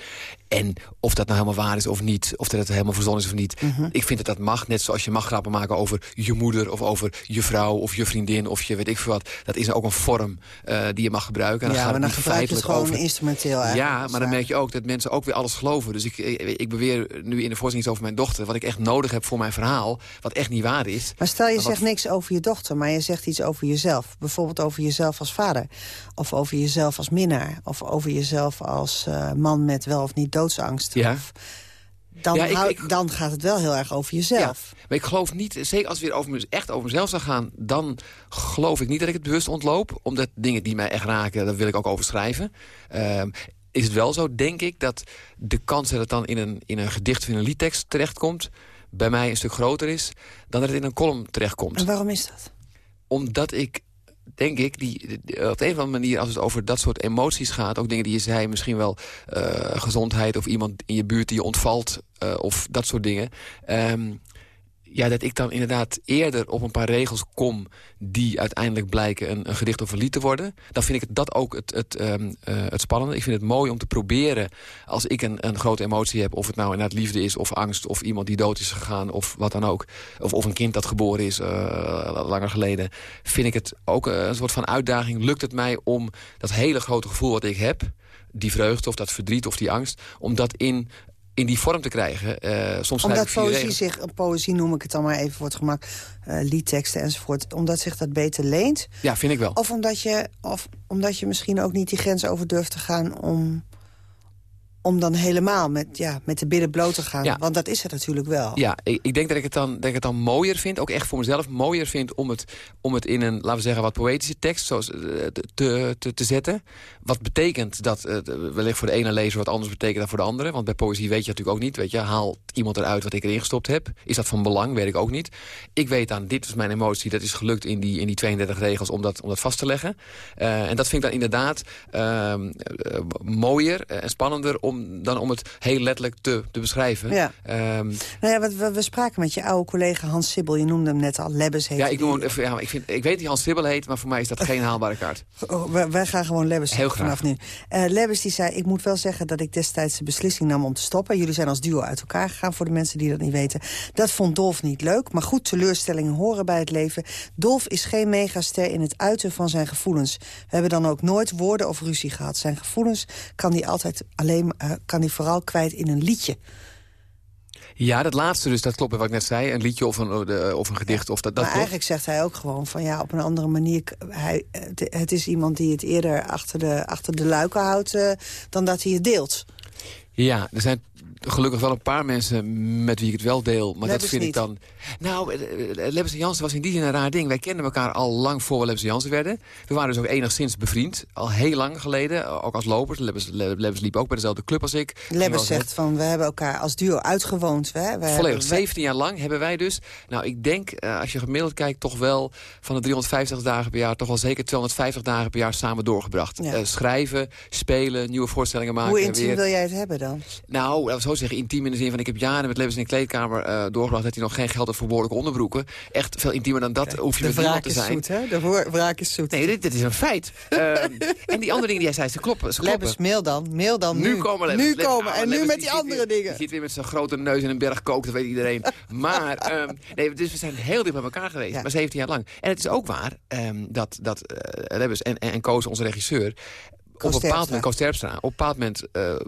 En of dat nou helemaal waar is of niet, of dat het helemaal verzonnen is of niet. Mhm. Ik vind dat dat mag, net zoals je mag grappen maken over je moeder... of over je vrouw of je vriendin of je weet ik veel wat. Dat is ook een vorm uh, die je mag gebruiken. En dan ja, gaat maar dan niet gebruik je het feitelijk gewoon over. instrumenteel eigenlijk. Ja, maar dan merk je ook dat mensen ook weer alles geloven. Dus ik, ik, ik beweer nu in de voorstelling iets over mijn dochter... wat ik echt nodig heb voor mijn verhaal, wat echt niet waar is. Maar stel je zegt niks over je dochter, maar je zegt iets over jezelf. Bijvoorbeeld over jezelf als vader. Of over jezelf als minnaar. Of over jezelf als eh, man met wel of niet doodsangst. Ja. Of, dan, Ja, ik- hou- ik- dan gaat het wel heel erg over jezelf. Maar ik geloof niet, zeker als het weer over, echt over mezelf zou gaan... dan geloof ik niet dat ik het bewust ontloop. Omdat dingen die mij echt raken, daar wil ik ook over schrijven. Ehm, is het wel zo, denk ik, dat de kans dat het dan in een, in een gedicht of in een liedtekst terechtkomt... bij mij een stuk groter is dan dat het in een column terechtkomt. En waarom is dat? Omdat ik, denk ik, die, die- op de een of andere manier... als het over dat soort emoties gaat... ook dingen die je zei, misschien wel eh, gezondheid... of iemand in je buurt die je ontvalt, eh, of dat soort dingen... Ehm, ja, dat ik dan inderdaad eerder op een paar regels kom... die uiteindelijk blijken een, een gedicht of een lied te worden... dan vind ik dat ook het, het, ehm, eh, het spannende. Ik vind het mooi om te proberen, als ik een, een grote emotie heb... of het nou inderdaad liefde is, of angst, of iemand die dood is gegaan... of wat dan ook, of, of een kind dat geboren is eh, langer geleden... vind ik het ook een soort van uitdaging. Lukt het mij om dat hele grote gevoel wat ik heb... die vreugde of dat verdriet of die angst... om dat in in die vorm te krijgen. Eh, soms Omdat poëzie zich, poëzie noem ik het dan maar even voor het gemak, eh, liedteksten enzovoort, omdat zich dat beter leent. Ja, vind ik wel. Of omdat je, of omdat je misschien ook niet die grens over durft te gaan om, om dan helemaal met, ja, met de billen bloot te gaan. Ja. Want dat is het natuurlijk wel. Ja, ik, ik denk dat ik, het dan, dat ik het dan mooier vind, ook echt voor mezelf mooier vind... om het, om het in een, laten we zeggen, wat poëtische tekst zoals, eh, te, te, te zetten. Wat betekent dat eh, wellicht voor de ene lezer wat anders betekent dan voor de andere. Want bij poëzie weet je natuurlijk ook niet. Weet je, haalt iemand eruit wat ik erin gestopt heb? Is dat van belang? Weet ik ook niet. Ik weet dan, dit is mijn emotie, dat is gelukt in die, in die 32 regels om dat, om dat vast te leggen. Eh, en dat vind ik dan inderdaad ehm, eh, mooier en spannender... Om, dan om het heel letterlijk te, te beschrijven. Ja. Ehm, Nou ja, we, we spraken met je oude collega Hans Sibbel. Je noemde hem net al, Lebbes heet Ja, ik, die. noem, hem even- ja, ik, vind, ik weet hij Hans Sibbel heet, maar voor mij is dat geen haalbare kaart. Oh, wij, wij gaan gewoon Lebbes Heel zeggen vanaf nu. Eh Lebbes die zei, ik moet wel zeggen dat ik destijds de beslissing nam om te stoppen. Jullie zijn als duo uit elkaar gegaan, voor de mensen die dat niet weten. Dat vond Dolf niet leuk, maar goed, teleurstellingen horen bij het leven. Dolf is geen megaster in het uiten van zijn gevoelens. We hebben dan ook nooit woorden of ruzie gehad. Zijn gevoelens kan hij altijd alleen, kan hij vooral kwijt in een liedje. Ja, dat laatste dus, dat klopt wat ik net zei. Een liedje of een, eh, of een gedicht. Of dat, dat maar klopt. eigenlijk zegt hij ook gewoon van ja, op een andere manier. Hij, het, het is iemand die het eerder achter de, achter de luiken houdt eh, dan dat hij het deelt. Ja, er zijn gelukkig wel een paar mensen met wie ik het wel deel. Maar dat vind niet. ik dan... Nou, eh, eh, Lebbes en Jansen was in die zin een raar ding. Wij kenden elkaar al lang voor we Lebbes en Jansen werden. We waren dus ook enigszins bevriend. Al heel lang geleden, eh, ook als lopers. Lebbes, Le- Lebbes liep ook bij dezelfde club als ik. Lebbes zegt van we hebben elkaar als duo uitgewoond. Hè? Wij Volledig, hebben- 17 jaar lang hebben wij dus... Nou, ik denk, als je gemiddeld kijkt, toch wel... van de 350 dagen per jaar... toch wel zeker 250 dagen per jaar samen doorgebracht. Ja. Schrijven, spelen, nieuwe voorstellingen maken. Hoe intiem weer. wil jij het hebben dan? Nou, laten we zo zeggen, intiem in de zin van... ik heb jaren met Lebbes in de kleedkamer doorgebracht... dat hij nog geen geld behoorlijke onderbroeken. Echt veel intiemer dan dat hoef je De met niemand wraak te is zijn. zoet, hè? De wraak is zoet. Nee, dit, dit is een feit. Ehm, en die andere dingen die jij zei, ze kloppen. Ze kloppen. Lebbes, mail dan. Mail dan nu. Nu komen Lebbes. Nu komen. ah, en nu met die andere weer- dingen. Die zit weer met zijn grote neus in een berg kook, dat weet iedereen. maar, ehm, nee, dus we zijn heel dicht bij elkaar geweest. Maar 17 jaar lang. En het is ook waar ehm, dat, dat Lebbes en, en, en Koos, onze regisseur... op een bepaald moment, Koos Terpstra, op een bepaald moment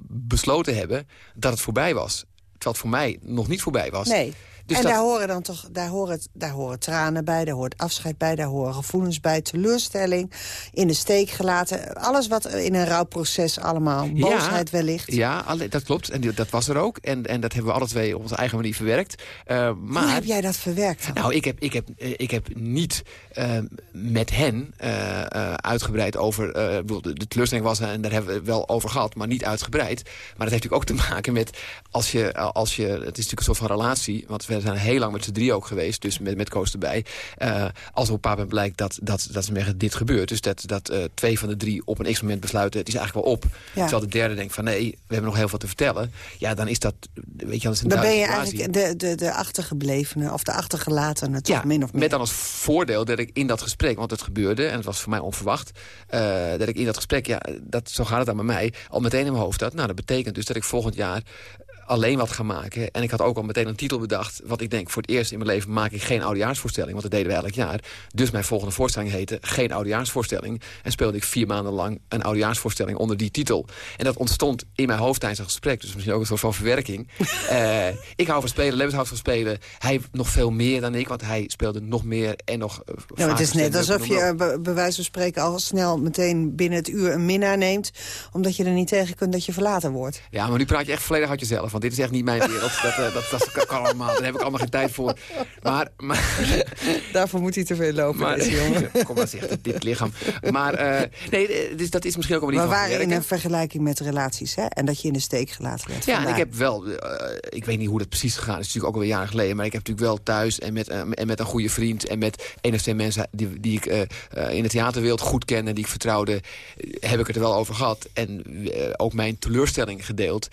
besloten hebben dat het voorbij was. Terwijl het voor mij nog niet voorbij was. Nee. Dus en dat- daar horen dan toch, daar horen, daar horen tranen bij, daar hoort afscheid bij, daar horen gevoelens bij, teleurstelling, in de steek gelaten. Alles wat in een rouwproces allemaal, boosheid wellicht. Ja, alle- dat klopt. En dat was er ook. En, en dat hebben we alle twee op onze eigen manier verwerkt. Uh, maar, Hoe heb jij dat verwerkt dan? Nou, ik heb, ik heb, eh, ik heb niet uh, met hen uh, uitgebreid over... de, de teleurstelling was, en daar hebben we het wel over gehad, maar niet uitgebreid. Maar dat heeft natuurlijk ook te maken met, als je, als je het is natuurlijk een soort van relatie, want we We zijn heel lang met z'n drie ook geweest, dus met, met Koos erbij. Uh, als op een bepaald blijkt dat, dat, dat ze zeggen, dit gebeurt. Dus dat, dat uh, twee van de drie op een x-moment besluiten, het is eigenlijk wel op. Ja. Terwijl de derde denkt van nee, we hebben nog heel veel te vertellen. Ja, dan is dat, weet je, dat is een Dan ben je eigenlijk de, de, de achtergeblevene of de achtergelatene, toch ja, min of meer. met dan als voordeel dat ik in dat gesprek, want het gebeurde... en het was voor mij onverwacht, uh, dat ik in dat gesprek... ja, dat, zo gaat het dan bij mij, al meteen in mijn hoofd had... nou, dat betekent dus dat ik volgend jaar alleen wat gaan maken. En ik had ook al meteen een titel bedacht. Wat ik denk, voor het eerst in mijn leven maak ik geen oudejaarsvoorstelling. Want dat deden we elk jaar. Dus mijn volgende voorstelling heette Geen oudejaarsvoorstelling. En speelde ik vier maanden lang een oudejaarsvoorstelling onder die titel. En dat ontstond in mijn hoofd tijdens een gesprek. Dus misschien ook een soort van verwerking. uh, ik hou van spelen, Lewis houdt van spelen. Hij nog veel meer dan ik, want hij speelde nog meer en nog uh, ja, Het is net alsof je bij, bij wijze van spreken al snel meteen binnen het uur een minnaar neemt. Omdat je er niet tegen kunt dat je verlaten wordt. Ja, maar nu praat je echt volledig uit jezelf want dit is echt niet mijn wereld. Dat, uh, dat, dat, kan allemaal. Daar heb ik allemaal geen tijd voor. Maar, maar Daarvoor moet hij te veel lopen, maar, jongen. Kom maar zeg, dit lichaam. Maar uh, nee, dus dat is misschien ook wel niet Maar waren in een vergelijking met relaties, hè? En dat je in de steek gelaten werd. Ja, ik heb wel... Uh, ik weet niet hoe dat precies gegaan is natuurlijk ook alweer jaren geleden. Maar ik heb natuurlijk wel thuis en met, en met een goede vriend... en met een of twee mensen die, die ik in de theaterwereld goed ken... en die ik vertrouwde, heb ik het er wel over gehad. En ook mijn teleurstelling gedeeld.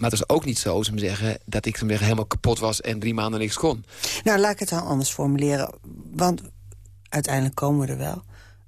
Maar het is ook niet zo, ze zeggen, dat ik zeggen, helemaal kapot was en drie maanden niks kon. Nou, laat ik het dan anders formuleren. Want uiteindelijk komen we er wel.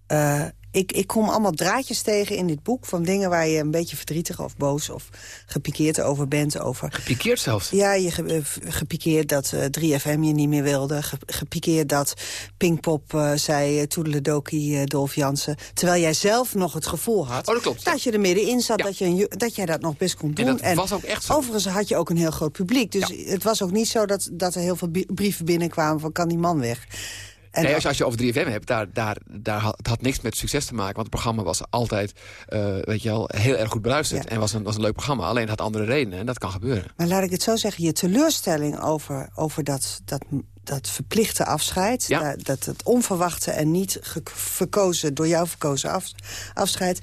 Uh, ik, ik kom allemaal draadjes tegen in dit boek... van dingen waar je een beetje verdrietig of boos of gepikeerd over bent. Over. Gepikeerd zelfs? Ja, je ge, eh, gepikeerd dat uh, 3FM je niet meer wilde. Ge, gepikeerd dat Pinkpop uh, zei uh, toedeledokie uh, Dolf Jansen. Terwijl jij zelf nog het gevoel had... Oh, dat, klopt, dat je er middenin zat, ja. dat, je, dat jij dat nog best kon doen. En dat en was ook echt zo. Overigens had je ook een heel groot publiek. Dus ja. het was ook niet zo dat, dat er heel veel brieven binnenkwamen van kan die man weg. En nee, als je, als je over 3FM hebt, daar, daar, daar had, het had niks met succes te maken. Want het programma was altijd uh, weet je wel, heel erg goed beluisterd. Ja. En was een, was een leuk programma. Alleen het had andere redenen. En dat kan gebeuren. Maar laat ik het zo zeggen. Je teleurstelling over, over dat, dat, dat verplichte afscheid. Ja. Dat, dat het onverwachte en niet verkozen, door jou verkozen af, afscheid.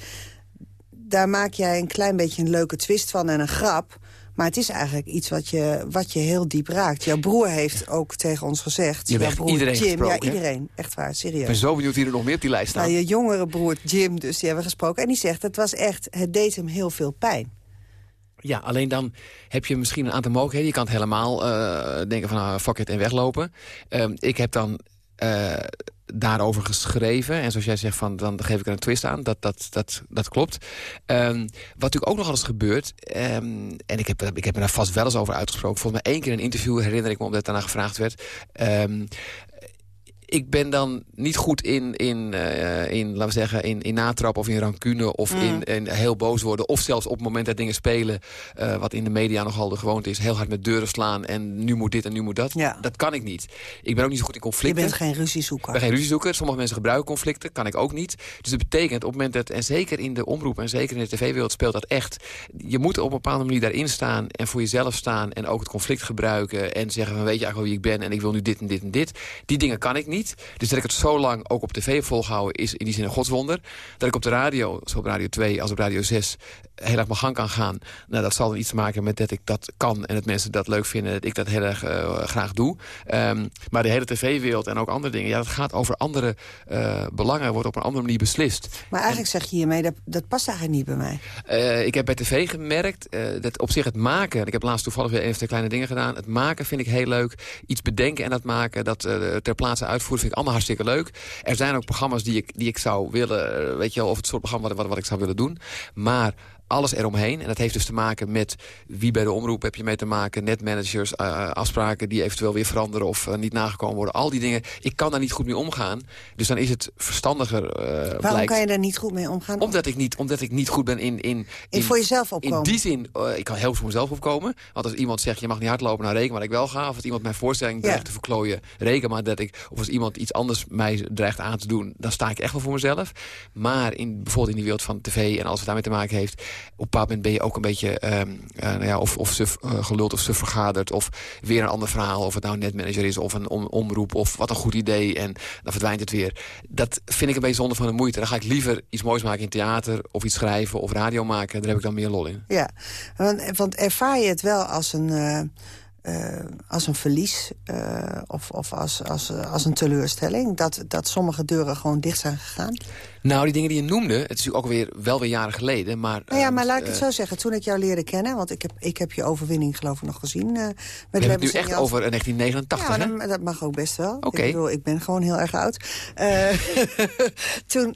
Daar maak jij een klein beetje een leuke twist van en een grap. Maar het is eigenlijk iets wat je, wat je heel diep raakt. Jouw broer heeft ook tegen ons gezegd... Je jouw broer iedereen Jim, Ja, iedereen. Echt waar, serieus. Ik ben zo benieuwd wie er nog meer op die lijst staan. Nou, je jongere broer Jim, dus die hebben gesproken. En die zegt, het was echt, het deed hem heel veel pijn. Ja, alleen dan heb je misschien een aantal mogelijkheden. Je kan het helemaal uh, denken van, uh, fuck it en weglopen. Uh, ik heb dan uh, daarover geschreven. En zoals jij zegt, van, dan geef ik er een twist aan. Dat, dat, dat, dat klopt. Um, wat natuurlijk ook nog eens gebeurt... Um, en ik heb, ik heb me daar vast wel eens over uitgesproken. Volgens mij één keer in een interview herinner ik me... omdat daarna gevraagd werd... Um, ik ben dan niet goed in, in, uh, in laten we zeggen, in, in natrap of in rancune... of mm. in, in, heel boos worden. Of zelfs op het moment dat dingen spelen... Uh, wat in de media nogal de gewoonte is... heel hard met deuren slaan en nu moet dit en nu moet dat. Ja. Dat kan ik niet. Ik ben ook niet zo goed in conflicten. Je bent geen ruziezoeker. Ik ben geen ruziezoeker. Sommige mensen gebruiken conflicten. Kan ik ook niet. Dus dat betekent op het moment dat... en zeker in de omroep en zeker in de tv-wereld speelt dat echt... je moet op een bepaalde manier daarin staan... en voor jezelf staan en ook het conflict gebruiken... en zeggen van weet je eigenlijk wie ik ben... en ik wil nu dit en dit en dit. Die dingen kan ik niet. Dus dat ik het zo lang ook op tv volgehouden is in die zin een godswonder. Dat ik op de radio, zo op Radio 2 als op Radio 6, heel erg mijn gang kan gaan. Nou, dat zal iets maken met dat ik dat kan en dat mensen dat leuk vinden. Dat ik dat heel erg uh, graag doe. Um, maar de hele tv-wereld en ook andere dingen, ja, dat gaat over andere uh, belangen, wordt op een andere manier beslist. Maar eigenlijk en, zeg je hiermee, dat, dat past eigenlijk niet bij mij. Uh, ik heb bij tv gemerkt, dat op zich het maken, ik heb laatst toevallig weer een of twee kleine dingen gedaan. Het maken vind ik heel leuk. Iets bedenken en dat maken, dat ter plaatse uitvoeren vind ik allemaal hartstikke leuk. Er zijn ook programma's die ik, die ik zou willen, weet je wel, of het soort programma wat, wat, wat ik zou willen doen. Maar alles eromheen. En dat heeft dus te maken met wie bij de omroep heb je mee te maken. Netmanagers, uh, afspraken die eventueel weer veranderen of uh, niet nagekomen worden. Al die dingen. Ik kan daar niet goed mee omgaan. Dus dan is het verstandiger uh, Waarom blijkt, kan je daar niet goed mee omgaan? Omdat ik niet, omdat ik niet goed ben in... In, in, in voor jezelf opkomen? In die zin, ik kan heel voor mezelf opkomen. Want als iemand zegt, je mag niet hardlopen, nou reken maar ik wel ga. Of als iemand mijn voorstelling dreigt ja. te verklooien, reken maar dat ik... Of als iemand iets anders mij dreigt aan te doen, dan sta ik echt wel voor mezelf. Maar in, bijvoorbeeld in die wereld van tv en alles wat daarmee te maken heeft... op een bepaald moment ben je ook een beetje um, uh, nou ja, of, of suf, uh, geluld of suf vergaderd... of weer een ander verhaal, of het nou een netmanager is... of een om, omroep, of wat een goed idee, en dan verdwijnt het weer. Dat vind ik een beetje zonde van de moeite. Dan ga ik liever iets moois maken in theater, of iets schrijven, of radio maken. Daar heb ik dan meer lol in. Ja, want, want ervaar je het wel als een... Eh, als een verlies of, of als, als, als een teleurstelling? Dat, dat sommige deuren gewoon dicht zijn gegaan? Nou, die dingen die je noemde, het is natuurlijk ook weer, wel weer jaren geleden. Maar, nou ja, maar uh, laat ik het zo zeggen. Toen ik jou leerde kennen, want ik heb, ik heb je overwinning geloof ik nog gezien. Uh, met we het nu echt over 1989, ja, hè? Dat, dat mag ook best wel. Oké. Okay. Ik bedoel, ik ben gewoon heel erg oud. toen,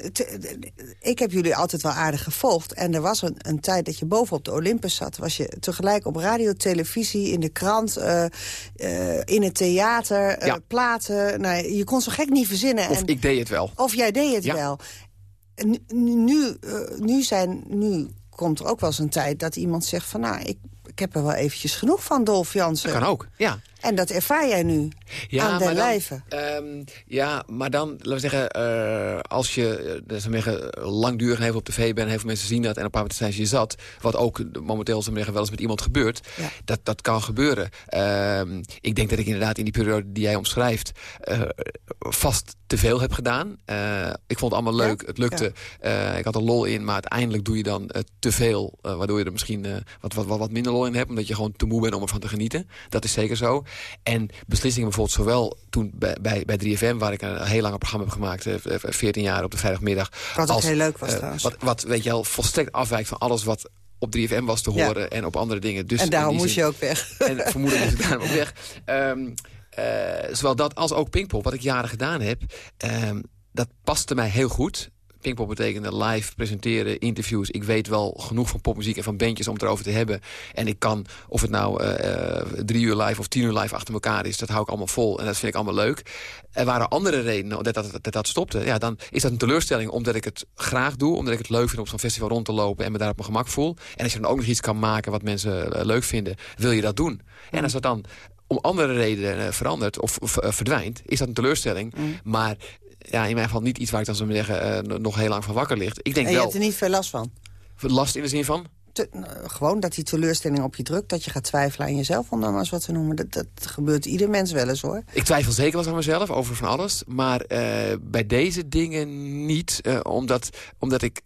ik heb jullie altijd wel aardig gevolgd. En er was een, een tijd dat je boven op de Olympus zat. Was je tegelijk op radio, televisie, in de krant, uh, in het theater, ja. platen. Nou, je kon zo gek niet verzinnen. Of en, ik deed het wel. Of jij deed het ja. wel. Nu, nu, nu, zijn, nu komt er ook wel eens een tijd dat iemand zegt van... nou, ik, ik heb er wel eventjes genoeg van, Dolf Jansen. Dat kan ook, ja. En dat ervaar jij nu ja, aan maar lijve. Um, ja, maar dan, laten we zeggen, uh, als je uh, langdurig even op tv bent... heel veel mensen zien dat en op een paar momenten zijn ze je zat... wat ook momenteel zeggen, wel eens met iemand gebeurt, ja. dat, dat kan gebeuren. Uh, ik denk dat ik inderdaad in die periode die jij omschrijft... eh, vast te veel heb gedaan. Eh, ik vond het allemaal leuk, ja? het lukte. Ja. ik had er lol in, maar uiteindelijk doe je dan te veel... waardoor je er misschien wat, wat, wat, wat minder lol in hebt... omdat je gewoon te moe bent om ervan te genieten. Dat is zeker zo. En beslissingen bijvoorbeeld zowel toen bij, bij, bij 3FM... waar ik een heel lang programma heb gemaakt, 14 jaar op de vrijdagmiddag. Wat ook heel leuk was uh, trouwens. Wat, wat weet je wel, volstrekt afwijkt van alles wat op 3FM was te horen ja. en op andere dingen. Dus en daarom moest zin, je ook weg. En vermoedelijk moest ik daarom ook weg. Um, uh, zowel dat als ook Pinkpop, wat ik jaren gedaan heb... Um, dat paste mij heel goed. Pinkpop betekende live presenteren, interviews. Ik weet wel genoeg van popmuziek en van bandjes om het erover te hebben. En ik kan, of het nou uh, drie uur live of tien uur live achter elkaar is... dat hou ik allemaal vol en dat vind ik allemaal leuk. Er waren andere redenen dat dat, dat, dat stopte. Ja, dan is dat een teleurstelling omdat ik het graag doe. Omdat ik het leuk vind om zo'n festival rond te lopen... en me daar op mijn gemak voel. En als je dan ook nog iets kan maken wat mensen uh, leuk vinden... wil je dat doen. Mm. En als dat dan om andere redenen verandert of, of verdwijnt... is dat een teleurstelling. Mm. Maar ja, in mijn geval niet iets waar ik dan zou zeggen uh, nog heel lang van wakker ligt. Ik denk en je wel, hebt er niet veel last van? Last in de zin van? Te, uh, gewoon dat die teleurstelling op je drukt. Dat je gaat twijfelen aan jezelf, om dan maar eens wat te noemen. Dat, dat gebeurt ieder mens wel eens, hoor. Ik twijfel zeker wel eens aan mezelf, over van alles. Maar uh, bij deze dingen niet. omdat, omdat ik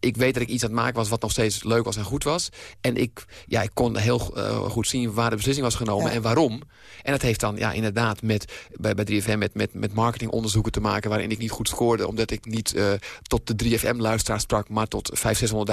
ik weet dat ik iets aan het maken was wat nog steeds leuk was en goed was. En ik, ja, ik kon heel uh, goed zien waar de beslissing was genomen ja. en waarom. En dat heeft dan ja, inderdaad met, bij, bij 3FM met, met, met marketingonderzoeken te maken... waarin ik niet goed scoorde, omdat ik niet uh, tot de 3FM-luisteraars sprak... maar tot 500.000,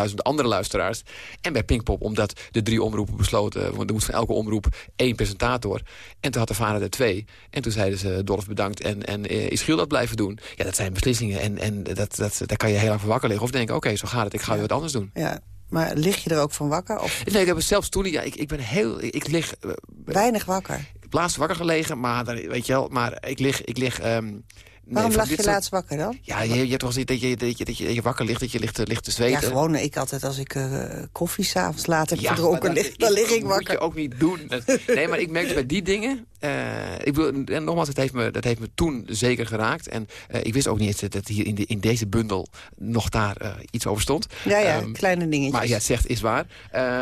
600.000 andere luisteraars. En bij Pinkpop, omdat de drie omroepen besloten... want er moet van elke omroep één presentator. En toen had de vader er twee. En toen zeiden ze, Dolf bedankt en, en uh, is Giel dat blijven doen? Ja, dat zijn beslissingen en, en dat, dat, daar kan je heel lang van wakker liggen. Of denken, oké, okay, zo gaat ik ga weer wat anders doen. Ja, maar lig je er ook van wakker? Of? Nee, ik heb zelfs toen... Ja, ik, ik ben heel... Ik, lig... Uh, Weinig wakker? Ik heb laatst wakker gelegen, maar weet je wel... Maar ik lig... Ik lig um, Waarom lag je soort... laatst wakker dan? Ja, je, je hebt toch eens dat je, dat, je, dat, je, wakker ligt, dat je ligt, ligt te zweten. Ja, gewoon. Ik altijd als ik uh, koffie s'avonds laat heb ja, gedronken, lig, dan lig ik wakker. Dat moet je ook niet doen. nee, maar ik merkte bij die dingen... Uh, ik wil, en nogmaals, dat heeft, me, dat heeft me toen zeker geraakt. En uh, ik wist ook niet eens dat hier in, de, in deze bundel nog daar uh, iets over stond. Ja, ja, um, kleine dingetjes. Maar ja, het zegt is waar.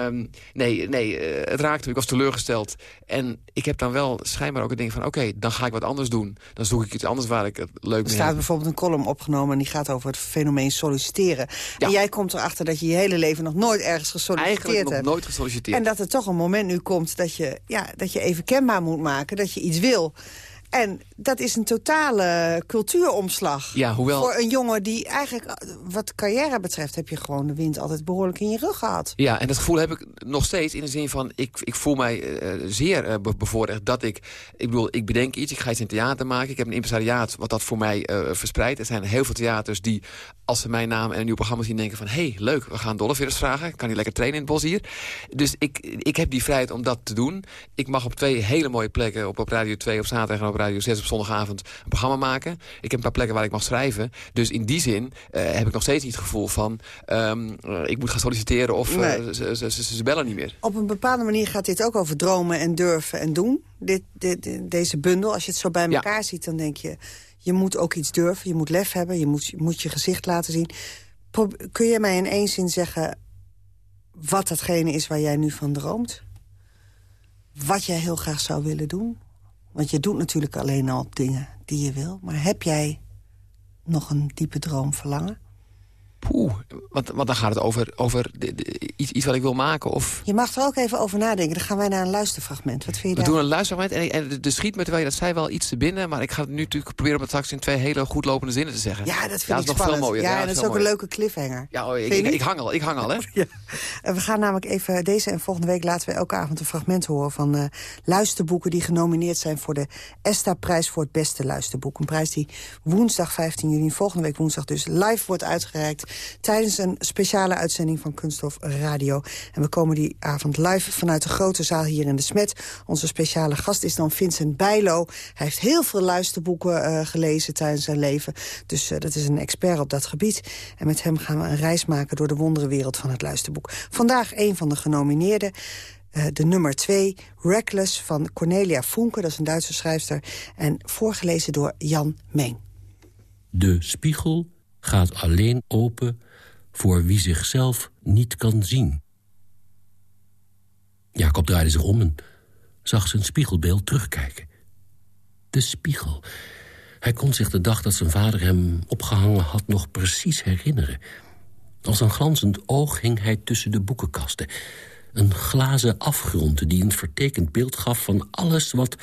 Um, nee, nee het raakte me. Ik was teleurgesteld. En ik heb dan wel schijnbaar ook het ding van... oké, okay, dan ga ik wat anders doen. Dan zoek ik iets anders waar ik het leuk Er staat bijvoorbeeld een column opgenomen... en die gaat over het fenomeen solliciteren. Ja. En jij komt erachter dat je je hele leven nog nooit ergens gesolliciteerd Eigenlijk hebt. nog nooit gesolliciteerd. En dat er toch een moment nu komt dat je, ja, dat je even kenbaar moet maken... dat je iets wil. En dat is een totale cultuuromslag. Ja, hoewel... Voor een jongen die eigenlijk, wat carrière betreft... heb je gewoon de wind altijd behoorlijk in je rug gehad. Ja, en dat gevoel heb ik nog steeds in de zin van... ik, ik voel mij uh, zeer uh, bevoorrecht dat ik... Ik bedoel, ik bedenk iets, ik ga iets in theater maken. Ik heb een impresariaat wat dat voor mij uh, verspreidt. Er zijn heel veel theaters die, als ze mijn naam en een nieuw programma zien... denken van, hé, hey, leuk, we gaan eens vragen. Kan hij lekker trainen in het bos hier? Dus ik, ik heb die vrijheid om dat te doen. Ik mag op twee hele mooie plekken, op, op Radio 2 op zaterdag en op Radio 6 op zondagavond een programma maken. Ik heb een paar plekken waar ik mag schrijven. Dus in die zin uh, heb ik nog steeds niet het gevoel van... Um, uh, ik moet gaan solliciteren of nee. uh, ze, ze, ze, ze, bellen niet meer. Op een bepaalde manier gaat dit ook over dromen en durven en doen. Dit, dit, dit deze bundel, als je het zo bij elkaar ja. ziet, dan denk je... je moet ook iets durven, je moet lef hebben, je moet je, moet je gezicht laten zien. Pro kun je mij in één zin zeggen wat datgene is waar jij nu van droomt? Wat jij heel graag zou willen doen? Want je doet natuurlijk alleen al dingen die je wil. Maar heb jij nog een diepe droom verlangen? Poeh, want, want dan gaat het over, over de, de, iets, iets wat ik wil maken. Of... Je mag er ook even over nadenken. Dan gaan wij naar een luisterfragment. Wat vind je We daar? doen een luisterfragment en, en de, de schiet me terwijl je dat zei wel iets te binnen. Maar ik ga het nu natuurlijk proberen om het straks in twee hele goed lopende zinnen te zeggen. Ja, dat vind ja, ik is nog veel mooier. Ja, en dat is ook een leuke cliffhanger. Ja, oh, ik, ik, hang al, ik hang al, hè? We gaan namelijk even deze en volgende week laten we elke avond een fragment horen van eh, luisterboeken die genomineerd zijn voor de ESTA-prijs voor het beste luisterboek. Een prijs die woensdag 15 juni, volgende week woensdag dus live wordt uitgereikt tijdens een speciale uitzending van Kunststof Radio. En we komen die avond live vanuit de grote zaal hier in de Smet. Onze speciale gast is dan Vincent Bijlo. Hij heeft heel veel luisterboeken eh, gelezen tijdens zijn leven. Dus eh, dat is een expert op dat gebied. En met hem gaan we een reis maken door de wonderenwereld van het luisterboek. Vandaag een van de genomineerden. eh, de nummer twee, Reckless van Cornelia Funke. Dat is een Duitse schrijfster. En voorgelezen door Jan Meng. De spiegel gaat alleen open voor wie zichzelf niet kan zien. Jacob draaide zich om en zag zijn spiegelbeeld terugkijken. De spiegel. Hij kon zich de dag dat zijn vader hem opgehangen had nog precies herinneren. Als een glanzend oog hing hij tussen de boekenkasten. Een glazen afgrond die een vertekend beeld gaf van alles wat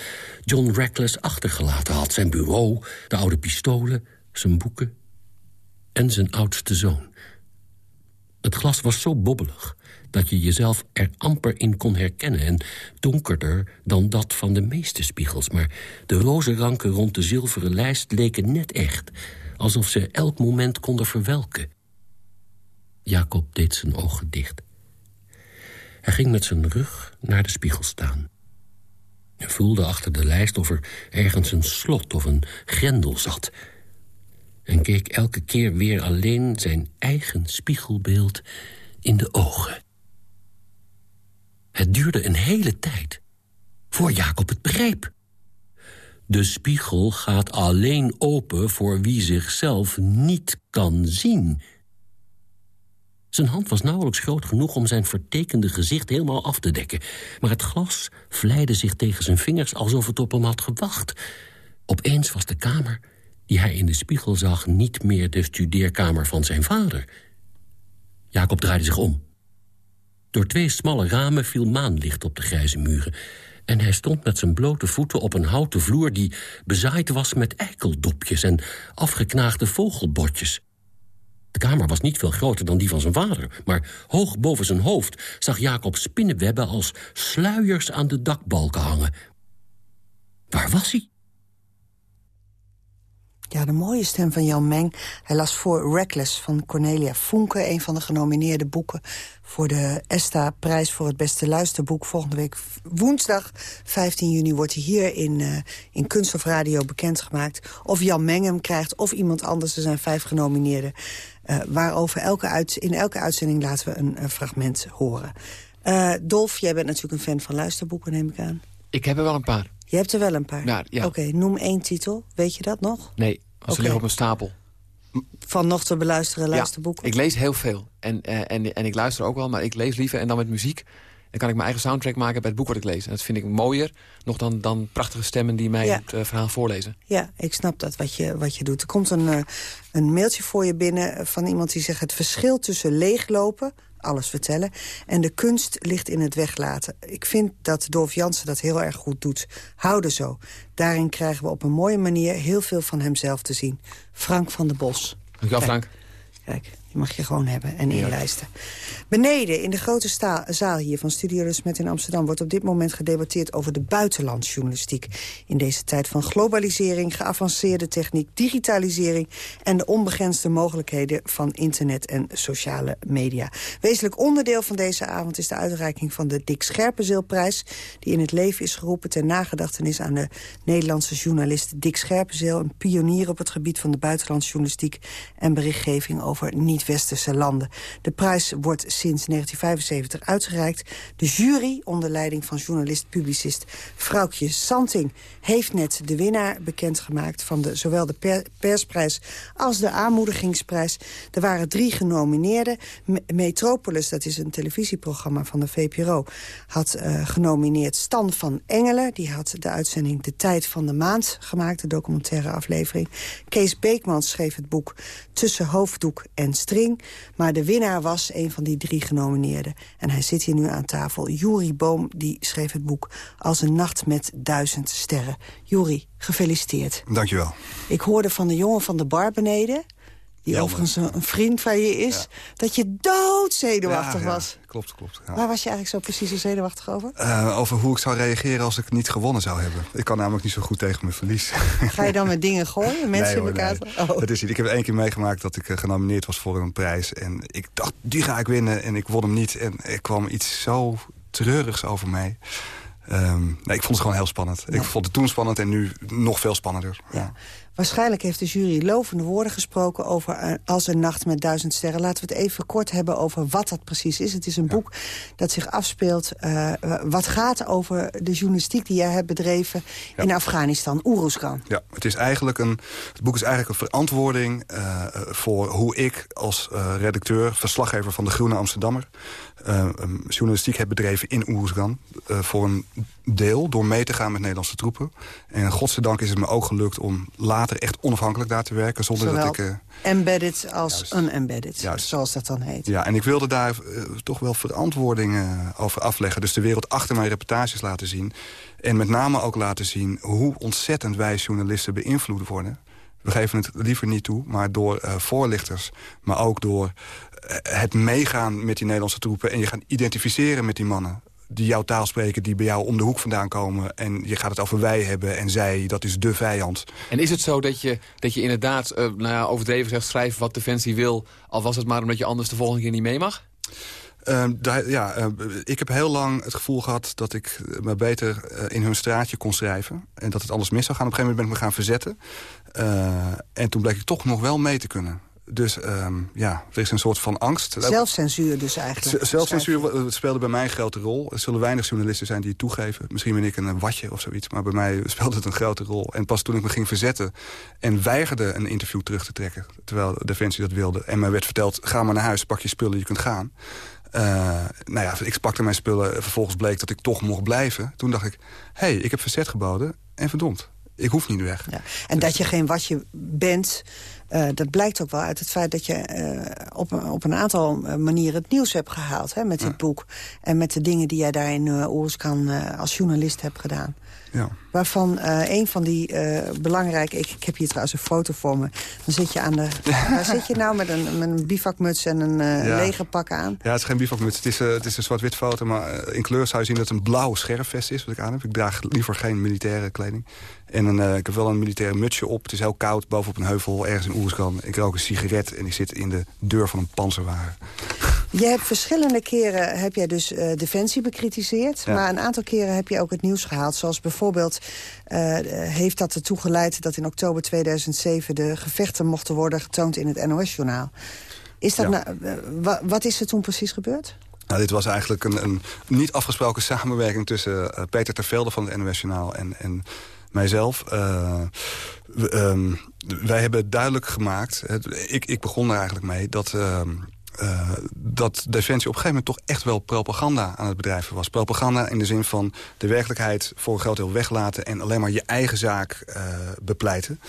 John Reckless achtergelaten had. Zijn bureau, de oude pistolen, zijn boeken en zijn oudste zoon. Het glas was zo bobbelig dat je jezelf er amper in kon herkennen... en donkerder dan dat van de meeste spiegels. Maar de rozenranken rond de zilveren lijst leken net echt... alsof ze elk moment konden verwelken. Jacob deed zijn ogen dicht. Hij ging met zijn rug naar de spiegel staan. Hij voelde achter de lijst of er ergens een slot of een grendel zat... en keek elke keer weer alleen zijn eigen spiegelbeeld in de ogen. Het duurde een hele tijd voor Jacob het begreep. De spiegel gaat alleen open voor wie zichzelf niet kan zien. Zijn hand was nauwelijks groot genoeg om zijn vertekende gezicht helemaal af te dekken. Maar het glas vlijde zich tegen zijn vingers alsof het op hem had gewacht. Opeens was de kamer die hij in de spiegel zag niet meer de studeerkamer van zijn vader. Jacob draaide zich om. Door twee smalle ramen viel maanlicht op de grijze muren. En hij stond met zijn blote voeten op een houten vloer... die bezaaid was met eikeldopjes en afgeknaagde vogelbotjes. De kamer was niet veel groter dan die van zijn vader... maar hoog boven zijn hoofd zag Jacob spinnenwebben... als sluiers aan de dakbalken hangen. Waar was hij? Ja, de mooie stem van Jan Meng. Hij las voor Reckless van Cornelia Funke... een van de genomineerde boeken voor de ESTA-prijs... voor het beste luisterboek. Volgende week woensdag, 15 juni, wordt hij hier in, uh, in Kunst of Radio bekendgemaakt. Of Jan Meng hem krijgt, of iemand anders. Er zijn vijf genomineerden. Uh, waarover elke uit, in elke uitzending laten we een, een fragment horen. Uh, Dolf, jij bent natuurlijk een fan van luisterboeken, neem ik aan. Ik heb er wel een paar. Je hebt er wel een paar? Ja, ja. Oké, okay, noem één titel. Weet je dat nog? Nee, als ze okay. liggen op een stapel. Van nog te beluisteren luisterboeken? Ja, ik lees heel veel. En, uh, en, en ik luister ook wel, maar ik lees liever. En dan met muziek. Dan kan ik mijn eigen soundtrack maken bij het boek wat ik lees. En dat vind ik mooier nog dan, dan prachtige stemmen die mij ja. het uh, verhaal voorlezen. Ja, ik snap dat wat je, wat je doet. Er komt een, uh, een mailtje voor je binnen van iemand die zegt... het verschil tussen leeglopen alles vertellen. En de kunst ligt in het weglaten. Ik vind dat Dolf Jansen dat heel erg goed doet. Houden zo. Daarin krijgen we op een mooie manier heel veel van hemzelf te zien. Frank van der Bos. Dankjewel, Frank. Kijk, mag je gewoon hebben en inlijsten. Beneden, in de grote zaal hier van Studio Smet in Amsterdam... wordt op dit moment gedebatteerd over de buitenlandsjournalistiek. In deze tijd van globalisering, geavanceerde techniek, digitalisering... en de onbegrensde mogelijkheden van internet en sociale media. Wezenlijk onderdeel van deze avond is de uitreiking van de Dick Scherpenzeelprijs... die in het leven is geroepen ter nagedachtenis aan de Nederlandse journalist Dick Scherpenzeel... een pionier op het gebied van de buitenlandsjournalistiek... en berichtgeving over niet-westerse landen. De prijs wordt sinds 1975 uitgereikt. De jury, onder leiding van journalist-publicist Vrouwtje Santing... heeft net de winnaar bekendgemaakt van de, zowel de per persprijs als de aanmoedigingsprijs. Er waren drie genomineerden. Me Metropolis, dat is een televisieprogramma van de VPRO... had uh, genomineerd Stan van Engelen. Die had de uitzending De Tijd van de Maand gemaakt, de documentaire aflevering. Kees Beekmans schreef het boek Tussen Hoofddoek en string. Maar de winnaar was een van die drie genomineerden. En hij zit hier nu aan tafel. Juri Boom, die schreef het boek Als een nacht met duizend sterren. Juri, gefeliciteerd. Dankjewel. Ik hoorde van de jongen van de bar beneden die overigens een vriend van je is... dat je doodzenuwachtig ja, was. Klopt, klopt. Waar was je eigenlijk zo precies zo zenuwachtig over? Uh, over hoe ik zou reageren als ik niet gewonnen zou hebben. Ik kan namelijk niet zo goed tegen mijn verlies. Ga je dan met dingen gooien? Mensen nee, in elkaar? Nee. Oh. Dat is niet. Ik heb één keer meegemaakt dat ik uh, genomineerd was voor een prijs. En ik dacht, die ga ik winnen. En ik won hem niet. En er kwam iets zo treurigs over mij. Um, nee, ik vond het gewoon heel spannend. Ja. Ik vond het toen spannend en nu nog veel spannender. Ja. Waarschijnlijk heeft de jury lovende woorden gesproken over Als een nacht met duizend sterren. Laten we het even kort hebben over wat dat precies is. Het is een ja. boek dat zich afspeelt, uh, wat gaat over de journalistiek die jij hebt bedreven ja. in Afghanistan, Oeruzgan. Ja, het, is eigenlijk een, het boek is eigenlijk een verantwoording uh, voor hoe ik als uh, redacteur, verslaggever van de Groene Amsterdammer, um, journalistiek heb bedreven in Oeruzgan. voor een deel door mee te gaan met Nederlandse troepen. En godzijdank is het me ook gelukt om later echt onafhankelijk daar te werken. Zonder Zowel dat ik... Uh, embedded als unembedded, Juist. zoals dat dan heet. Ja, en ik wilde daar uh, toch wel verantwoording uh, over afleggen. Dus de wereld achter mijn reportages laten zien. En met name ook laten zien hoe ontzettend wij journalisten beïnvloed worden. We geven het liever niet toe, maar door voorlichters. Maar ook door het meegaan met die Nederlandse troepen... en je gaan identificeren met die mannen die jouw taal spreken, die bij jou om de hoek vandaan komen... en je gaat het over wij hebben en zij, dat is de vijand. En is het zo dat je, dat je inderdaad, uh, nou ja, overdreven zegt... schrijf wat Defensie wil, al was het maar omdat je anders de volgende keer niet mee mag? Uh, daar, ja, uh, ik heb heel lang het gevoel gehad dat ik me beter uh, in hun straatje kon schrijven. En dat het anders mis zou gaan. Op een gegeven moment ben ik me gaan verzetten. en toen bleek ik toch nog wel mee te kunnen. Dus um, ja, er is een soort van angst. Zelfcensuur dus eigenlijk. Zelfcensuur speelde bij mij een grote rol. Er zullen weinig journalisten zijn die het toegeven. Misschien ben ik een watje of zoiets. Maar bij mij speelde het een grote rol. En pas toen ik me ging verzetten en weigerde een interview terug te trekken... terwijl Defensie dat wilde... en mij werd verteld, ga maar naar huis, pak je spullen, je kunt gaan... Uh, nou ja, ik pakte mijn spullen. Vervolgens bleek dat ik toch mocht blijven. Toen dacht ik, hé, hey, ik heb verzet geboden. En verdomd, ik hoef niet weg. Ja. En dat je geen watje bent... Uh, dat blijkt ook wel uit het feit dat je uh, op, op een aantal manieren het nieuws hebt gehaald hè, met dit ja. boek. En met de dingen die jij daar in uh, Oerskan als journalist hebt gedaan. Ja. Waarvan een van die belangrijke... Ik, ik heb hier trouwens een foto voor me. Dan zit je aan de... waar zit je nou met een, met een bivakmuts en een legerpak aan? Ja, het is geen bivakmuts. Het is, het is een zwart-wit foto. Maar in kleur zou je zien dat het een blauw scherfvest is wat ik aan heb. Ik draag liever geen militaire kleding. En een, ik heb wel een militaire mutsje op. Het is heel koud bovenop een heuvel ergens in Oerskan. Ik rook een sigaret en ik zit in de deur van een panzerwagen. Je hebt verschillende keren heb jij dus uh, Defensie bekritiseerd. Ja. Maar een aantal keren heb je ook het nieuws gehaald. Zoals bijvoorbeeld uh, heeft dat ertoe geleid dat in oktober 2007... de gevechten mochten worden getoond in het NOS-journaal. Is dat ja. nou, wat is er toen precies gebeurd? Nou, dit was eigenlijk een, een niet afgesproken samenwerking tussen Peter Tervelde van het NOS Journaal en, en mijzelf. Uh, um, wij hebben duidelijk gemaakt, ik, ik begon er eigenlijk mee, dat... Uh, uh, dat Defensie op een gegeven moment toch echt wel propaganda aan het bedrijven was. Propaganda in de zin van de werkelijkheid voor een groot deel weglaten... en alleen maar je eigen zaak uh, bepleiten.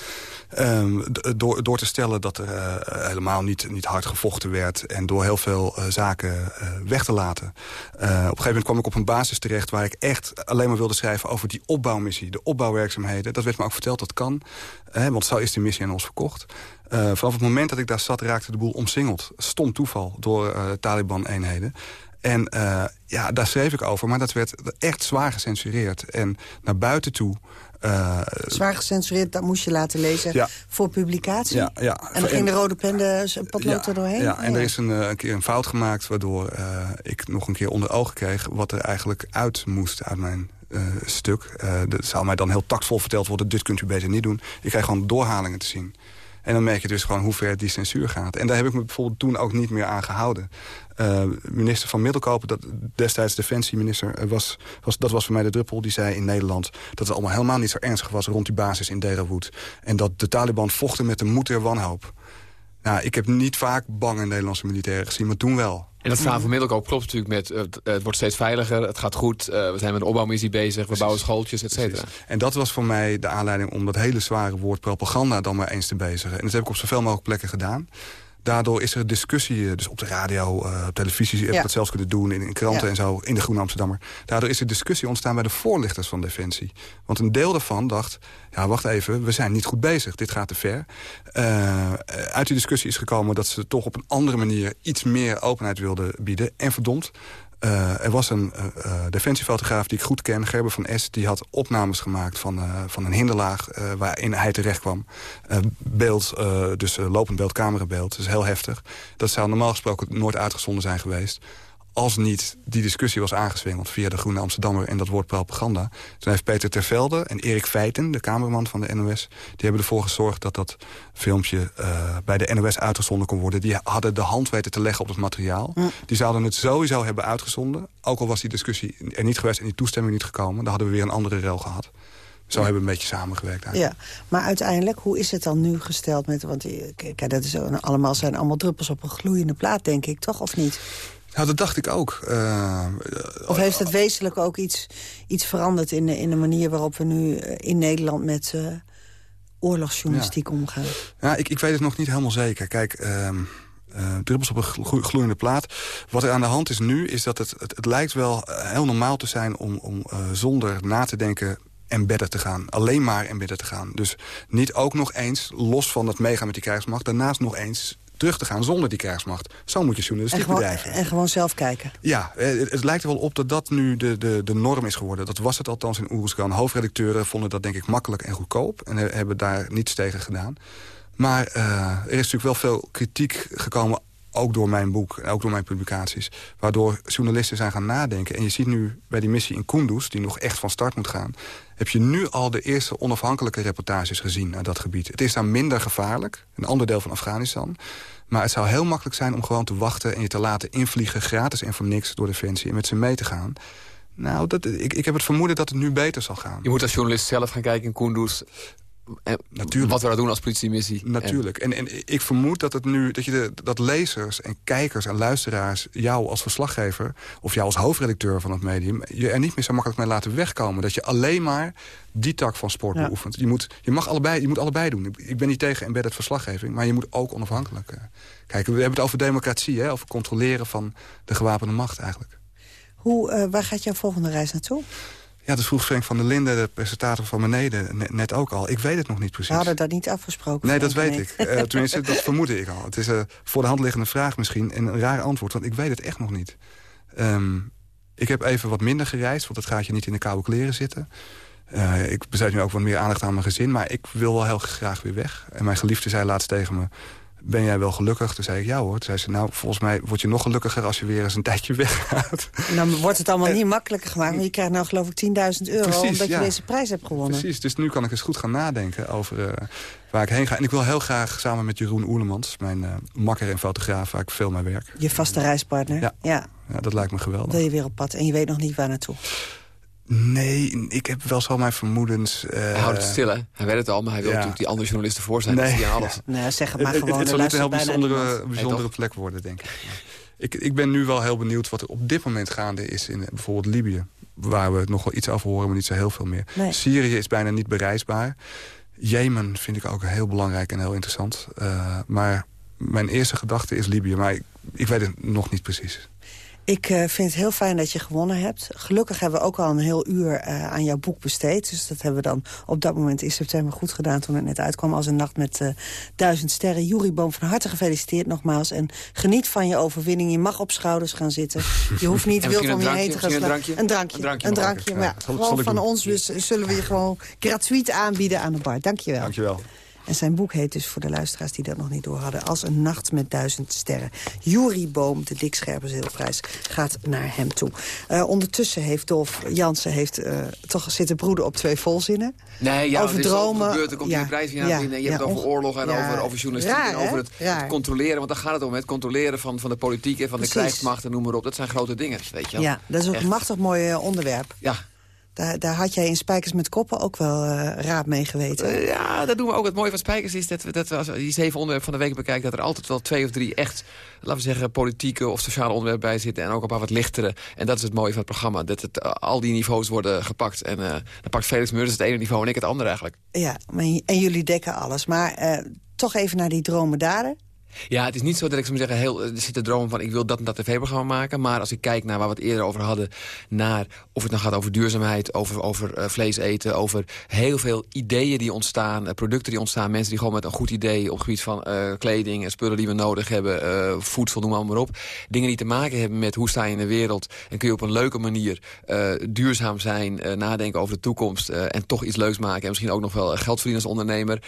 Um, door, door te stellen dat er uh, helemaal niet, niet hard gevochten werd... en door heel veel zaken weg te laten. op een gegeven moment kwam ik op een basis terecht... waar ik echt alleen maar wilde schrijven over die opbouwmissie. De opbouwwerkzaamheden. Dat werd me ook verteld, dat kan. want zo is de missie aan ons verkocht. Uh, vanaf het moment dat ik daar zat raakte de boel omsingeld. Stom toeval door uh, Taliban-eenheden. En uh, ja, daar schreef ik over, maar dat werd echt zwaar gecensureerd. En naar buiten toe... zwaar gecensureerd, dat moest je laten lezen ja. voor publicatie? Ja, ja. En dan ging de rode pen de potlood er doorheen? Ja, en er is een, een, keer een fout gemaakt... waardoor ik nog een keer onder ogen kreeg... wat er eigenlijk uit moest uit mijn stuk. Dat zou mij dan heel tactvol verteld worden... dit kunt u beter niet doen. Ik krijg gewoon doorhalingen te zien. En dan merk je dus gewoon hoe ver die censuur gaat. En daar heb ik me bijvoorbeeld toen ook niet meer aan gehouden. Uh, minister van Middelkopen, dat destijds defensieminister, was, was, dat was voor mij de druppel. Die zei in Nederland dat het allemaal helemaal niet zo ernstig was rond die basis in Derawood. En dat de Taliban vochten met de moed der wanhoop. Nou, ik heb niet vaak bange Nederlandse militairen gezien, maar toen wel. En dat verhaal van Middelkoop klopt natuurlijk met... Uh, het wordt steeds veiliger, het gaat goed, uh, we zijn met een opbouwmissie bezig... we Precies. bouwen schooltjes, et cetera. En dat was voor mij de aanleiding om dat hele zware woord propaganda... dan maar eens te bezigen. En dat heb ik op zoveel mogelijk plekken gedaan. Daardoor is er discussie, dus op de radio, uh, televisie... je hebt dat zelfs kunnen doen in, in kranten en zo, in de Groene Amsterdammer. Daardoor is er discussie ontstaan bij de voorlichters van Defensie. Want een deel daarvan dacht, ja, wacht even, we zijn niet goed bezig. Dit gaat te ver. Uh, uit die discussie is gekomen dat ze toch op een andere manier... iets meer openheid wilden bieden. En verdomd, uh, er was een uh, defensiefotograaf die ik goed ken, Gerber van S. Die had opnames gemaakt van, van een hinderlaag waarin hij terecht kwam. beeld, dus lopend beeld, camerabeeld. Dus heel heftig. Dat zou normaal gesproken nooit uitgezonden zijn geweest als niet die discussie was aangeswengeld via de Groene Amsterdammer en dat woord propaganda. Toen heeft Peter Tervelde en Erik Feiten, de cameraman van de NOS... die hebben ervoor gezorgd dat dat filmpje uh, bij de NOS uitgezonden kon worden. Die hadden de hand weten te leggen op het materiaal. Die zouden het sowieso hebben uitgezonden. Ook al was die discussie er niet geweest en die toestemming niet gekomen... dan hadden we weer een andere rel gehad. Zo hebben we een beetje samengewerkt eigenlijk. Ja, maar uiteindelijk, hoe is het dan nu gesteld met... want kijk, dat is allemaal, zijn allemaal druppels op een gloeiende plaat, denk ik, toch? Of niet? Nou, dat dacht ik ook. Uh, of heeft het wezenlijk ook iets, iets veranderd in de, in de manier waarop we nu in Nederland met uh, oorlogsjournalistiek omgaan? Ja, ik, ik weet het nog niet helemaal zeker. Kijk, uh, druppels op een gloeiende plaat. Wat er aan de hand is nu, is dat het, het, het lijkt wel heel normaal te zijn... om, om zonder na te denken embedden te gaan. Alleen maar embedden te gaan. Dus niet ook nog eens, los van het meegaan met die krijgsmacht... daarnaast nog eens terug te gaan zonder die krijgsmacht. Zo moet je journalistiek en bedrijven. En gewoon zelf kijken. Ja, het, het, lijkt er wel op dat dat nu de, de, de norm is geworden. Dat was het althans in Oeruzgan. Hoofdredacteuren vonden dat denk ik makkelijk en goedkoop. En hebben daar niets tegen gedaan. Maar uh, er is natuurlijk wel veel kritiek gekomen ook door mijn boek en ook door mijn publicaties... waardoor journalisten zijn gaan nadenken. En je ziet nu bij die missie in Kunduz, die nog echt van start moet gaan... heb je nu al de eerste onafhankelijke reportages gezien naar dat gebied. Het is daar minder gevaarlijk, een ander deel van Afghanistan... Maar het zou heel makkelijk zijn om gewoon te wachten... en je te laten invliegen, gratis en voor niks, door Defensie... en met ze mee te gaan. Nou, dat, ik, ik heb het vermoeden dat het nu beter zal gaan. Je moet als journalist zelf gaan kijken in Kunduz... Natuurlijk. Wat we daar doen als politiemissie. Natuurlijk. En, en ik vermoed dat, het nu, dat, je de, dat lezers en kijkers en luisteraars... jou als verslaggever of jou als hoofdredacteur van het medium... je er niet meer zo makkelijk mee laten wegkomen. Dat je alleen maar die tak van sport beoefent. Je moet, je, mag allebei, je moet allebei doen. Ik ben niet tegen embedded verslaggeving, maar je moet ook onafhankelijk uh, kijken. We hebben het over democratie, hè, over controleren van de gewapende macht eigenlijk. Hoe, uh, waar gaat jouw volgende reis naartoe? Ja, dat vroeg Frank van der Linden, de presentator van beneden, net ook al. Ik weet het nog niet precies. We hadden dat niet afgesproken. Nee, dat weet ik. Uh, tenminste, dat vermoedde ik al. Het is een voor de hand liggende vraag misschien en een raar antwoord, want ik weet het echt nog niet. Um, ik heb even wat minder gereisd, want dat gaat je niet in de koude kleren zitten. Uh, ik besteed nu ook wat meer aandacht aan mijn gezin, maar ik wil wel heel graag weer weg. En mijn geliefde zei laatst tegen me, ben jij wel gelukkig? Toen zei ik, ja hoor. Toen zei ze, nou, volgens mij word je nog gelukkiger als je weer eens een tijdje weggaat. En dan wordt het allemaal niet makkelijker gemaakt. Maar je krijgt nou geloof ik 10.000 euro Precies, omdat je deze prijs hebt gewonnen. Precies, dus nu kan ik eens goed gaan nadenken over uh, waar ik heen ga. En ik wil heel graag samen met Jeroen Oerlemans, mijn uh, makker en fotograaf, waar ik veel mee werk. Je vaste reispartner? Ja. ja. ja dat lijkt me geweldig. Wil je weer op pad en je weet nog niet waar naartoe? Nee, ik heb wel zo mijn vermoedens. Uh... Hij houdt het stil, hè? Hij weet het al, maar hij wil ja. natuurlijk die andere journalisten voor zijn. Nee, die alles. nee zeg het maar gewoon. Het, het zal niet een heel bijzondere, bijzondere plek worden, denk ik. ik. Ik ben nu wel heel benieuwd wat er op dit moment gaande is in bijvoorbeeld Libië. Waar we nog wel iets over horen, maar niet zo heel veel meer. Nee. Syrië is bijna niet bereisbaar. Jemen vind ik ook heel belangrijk en heel interessant. Uh, maar mijn eerste gedachte is Libië, maar ik, ik weet het nog niet precies. Ik uh, vind het heel fijn dat je gewonnen hebt. Gelukkig hebben we ook al een heel uur uh, aan jouw boek besteed. Dus dat hebben we dan op dat moment in september goed gedaan... toen het net uitkwam als een nacht met uh, duizend sterren. Jurie Boom, van harte gefeliciteerd nogmaals. En geniet van je overwinning. Je mag op schouders gaan zitten. Je hoeft niet wild om je heen te gaan slaan. Een drankje? Een drankje. Een drankje, een drankje maar ja, gewoon van ons dus zullen we je gewoon gratuit aanbieden aan de bar. Dank je wel. Dank je wel. En zijn boek heet dus, voor de luisteraars die dat nog niet door hadden... Als een nacht met duizend sterren. Jurie Boom, de Dick Scherpenzeelprijs, gaat naar hem toe. Uh, ondertussen heeft Dolf Jansen heeft, uh, toch zitten broeden op twee volzinnen. Nee, ja, over er dromen. Gebeurd, er komt ja, prijs ja. En je hebt het over oorlog en over, over journalistiek raar, en over het, het, controleren. Want daar gaat het om, het controleren van, van de politiek en van Precies. de krijgsmacht en noem maar op. Dat zijn grote dingen, weet je wel. Ja, dat is ook een machtig mooi uh, onderwerp. Ja, Daar, daar had jij in Spijkers met Koppen ook wel uh, raad mee geweten. Uh, ja, dat doen we ook. Het mooie van Spijkers is dat we, dat we als we die zeven onderwerpen van de week bekijken... dat er altijd wel twee of drie echt, laten we zeggen... politieke of sociale onderwerpen bij zitten. En ook een paar wat lichtere. En dat is het mooie van het programma. Dat het, uh, al die niveaus worden gepakt. En dan pakt Felix Meurders het ene niveau en ik het andere eigenlijk. Ja, maar, en jullie dekken alles. Maar toch even naar die dromen daden. Ja, het is niet zo dat ik zou zeggen, heel, er zit de droom van ik wil dat en dat tv-programma maken. Maar als ik kijk naar waar we het eerder over hadden, naar of het dan gaat over duurzaamheid, over, over uh, vlees eten, over heel veel ideeën die ontstaan, uh, producten die ontstaan, mensen die gewoon met een goed idee op het gebied van kleding en spullen die we nodig hebben, voedsel, noem maar, maar op. Dingen die te maken hebben met hoe sta je in de wereld en kun je op een leuke manier duurzaam zijn, nadenken over de toekomst en toch iets leuks maken. En misschien ook nog wel geld verdienen als ondernemer.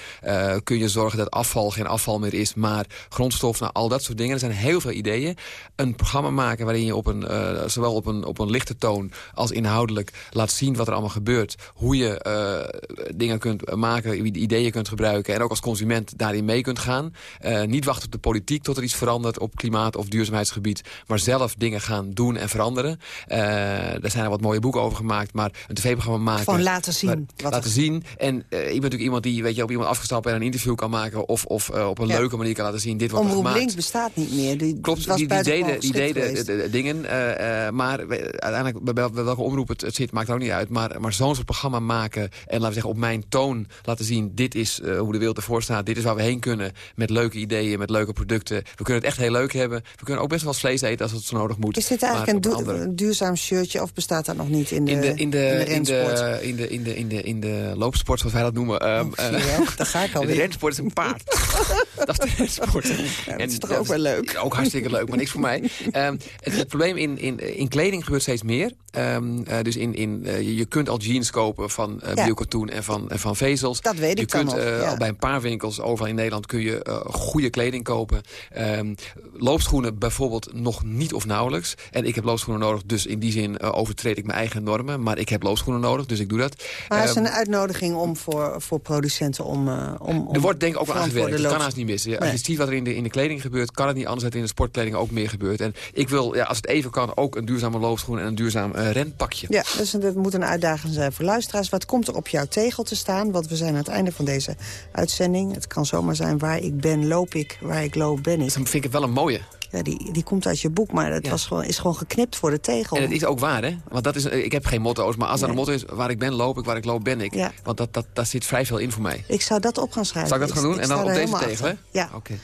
kun je zorgen dat afval geen afval meer is, maar grondstof, nou, al dat soort dingen. Er zijn heel veel ideeën. Een programma maken waarin je op een, uh, zowel op een, op een lichte toon als inhoudelijk laat zien wat er allemaal gebeurt. Hoe je uh, dingen kunt maken, ideeën kunt gebruiken. En ook als consument daarin mee kunt gaan. Uh, niet wachten op de politiek tot er iets verandert op klimaat- of duurzaamheidsgebied. Maar zelf dingen gaan doen en veranderen. daar zijn er wat mooie boeken over gemaakt. Maar een tv-programma maken... Gewoon laten zien. Wat laten zien. En ik ben natuurlijk iemand die weet je, op iemand afgestapt en een interview kan maken. Of, of op een ja. leuke manier kan laten zien dit wordt Omroep. Links bestaat niet meer. Die Klopt, was die, die deden, die deden geweest. de, de dingen. Uh, uh, maar uiteindelijk, bij, bij welke omroep het, het, zit, maakt ook niet uit. Maar, maar zo'n soort programma maken en laten we zeggen op mijn toon laten zien... dit is uh, hoe de wereld ervoor staat, dit is waar we heen kunnen... met leuke ideeën, met leuke producten. We kunnen het echt heel leuk hebben. We kunnen ook best wel vlees eten als het zo nodig moet. Is dit eigenlijk een, du een, duurzaam shirtje of bestaat dat nog niet in de, in de, in de, in de? In de, in de, in de, in de loopsport, zoals wij dat noemen. Um, oh, daar ga ik alweer. De rensport is een paard. dat is de rensport. Ja, dat is toch ook wel leuk? Ook hartstikke leuk, maar niks voor mij. Um, het, het, probleem in, in, in kleding gebeurt steeds meer. Um, uh, dus in, in, uh, je, je kunt al jeans kopen van uh, ja. biokatoen en van, en van vezels. Dat weet je ik kunt, nog, ja. al bij een paar winkels overal in Nederland kun je goede kleding kopen. Um, loopschoenen bijvoorbeeld nog niet of nauwelijks. En ik heb loopschoenen nodig, dus in die zin overtreed ik mijn eigen normen. Maar ik heb loopschoenen nodig, dus ik doe dat. Maar het is een uitnodiging om voor, voor producenten om, om, om... Er wordt denk ik ook wel aan gewerkt, dat kan haast niet missen. Als je ziet wat er in de, in de kleding gebeurt, kan het niet anders dat in de sportkleding ook meer gebeurt. En ik wil, ja, als het even kan, ook een duurzame loopschoen en een duurzaam uh, renpakje. Ja, dus dat moet een uitdaging zijn voor luisteraars. Wat komt er op jouw tegel te staan? Want we zijn aan het einde van deze uitzending. Het kan zomaar zijn waar ik ben, loop ik. Waar ik loop, ben ik. Dat vind ik wel een mooie. Ja, die, die komt uit je boek, maar het ja. was gewoon, is gewoon geknipt voor de tegel. En het is ook waar, hè? Want dat is, ik heb geen motto's, maar als nee. er een motto is... waar ik ben, loop ik, waar ik loop, ben ik. Ja. Want dat, dat, daar zit vrij veel in voor mij. Ik zou dat op gaan schrijven. Zou ik dat gaan doen? Ik, en dan op deze tegel, hè? Ja. Oké. Okay.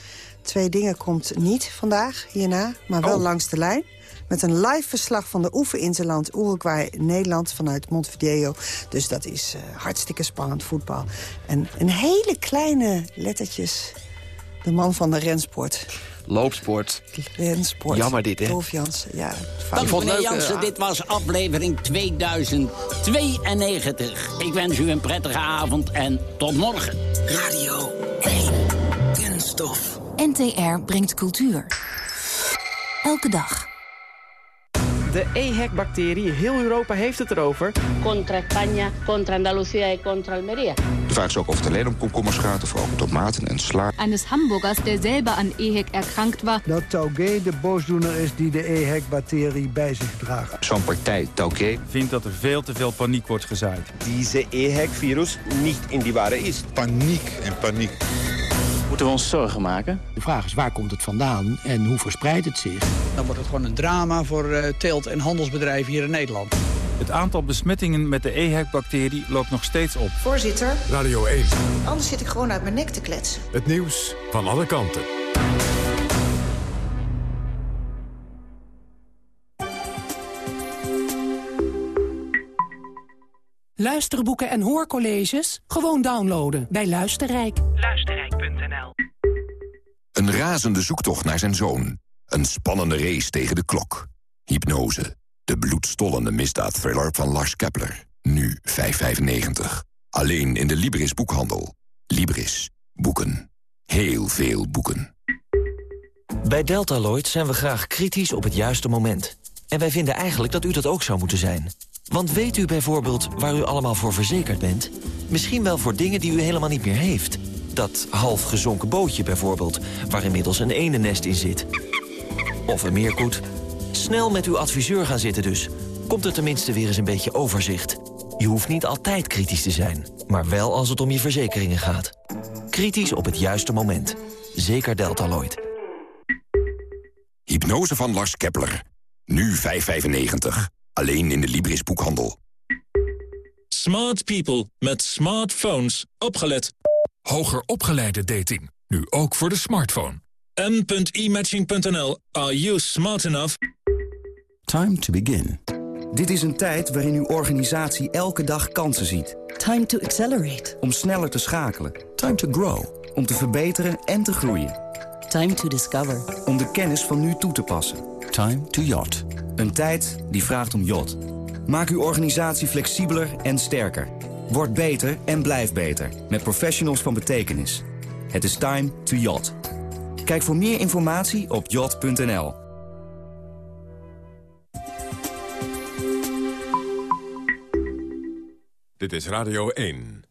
Twee dingen komt niet vandaag, hierna, maar wel oh. langs de lijn. Met een live verslag van de oefeninterland Uruguay Nederland vanuit Montevideo. Dus dat is uh, hartstikke spannend voetbal. En een hele kleine lettertjes. De man van de rensport. Loopsport. Rensport. Jammer dit, hè? Dolf Jansen, ja. Dank meneer leuk, Jansen, uh, dit was aflevering 2092. Ik wens u een prettige avond en tot morgen. Radio 1. Kunststof. NTR brengt cultuur. Elke dag. De EHEC-bacterie, heel Europa heeft het erover. Contra España, contra Andalucía en contra Almería. De vraag is ook of het alleen om komkommers gaat of ook om tomaten en sla. Eines Hamburgers, der selber aan EHEC erkrankt was. Dat Taugé de boosdoener is die de EHEC-bacterie bij zich draagt. Zo'n partij Taugé vindt dat er veel te veel paniek wordt gezaaid. Deze EHEC-virus niet in die ware is. Paniek en paniek. Moeten we ons zorgen maken? De vraag is waar komt het vandaan en hoe verspreidt het zich? Dan wordt het gewoon een drama voor uh, teelt- en handelsbedrijven hier in Nederland. Het aantal besmettingen met de EHEC-bacterie loopt nog steeds op. Voorzitter. Radio 1. Anders zit ik gewoon uit mijn nek te kletsen. Het nieuws van alle kanten. Luisterboeken en hoorcolleges? Gewoon downloaden bij Luisterrijk. Luisterrijk.nl Een razende zoektocht naar zijn zoon. Een spannende race tegen de klok. Hypnose. De bloedstollende misdaadthriller van Lars Kepler. Nu 5,95. Alleen in de Libris boekhandel. Libris. Boeken. Heel veel boeken. Bij Deltaloid zijn we graag kritisch op het juiste moment. En wij vinden eigenlijk dat u dat ook zou moeten zijn. Want weet u bijvoorbeeld waar u allemaal voor verzekerd bent? Misschien wel voor dingen die u helemaal niet meer heeft. Dat half gezonken bootje bijvoorbeeld, waar inmiddels een eenennest in zit. Of een meerkoet. Snel met uw adviseur gaan zitten dus. Komt er tenminste weer eens een beetje overzicht. Je hoeft niet altijd kritisch te zijn, maar wel als het om je verzekeringen gaat. Kritisch op het juiste moment. Zeker Deltaloid. Hypnose van Lars Kepler. Nu 5,95. Alleen in de Libris boekhandel. Smart people met smartphones. Opgelet. Hoger opgeleide dating. Nu ook voor de smartphone. m.imatching.nl. Are you smart enough? Time to begin. Dit is een tijd waarin uw organisatie elke dag kansen ziet. Time to accelerate. Om sneller te schakelen. Time to grow. Om te verbeteren en te groeien. Time to discover. Om de kennis van nu toe te passen. Time to yacht. Een tijd die vraagt om yacht. Maak uw organisatie flexibeler en sterker. Word beter en blijf beter. Met professionals van betekenis. Het is time to yacht. Kijk voor meer informatie op yacht.nl. Dit is Radio 1.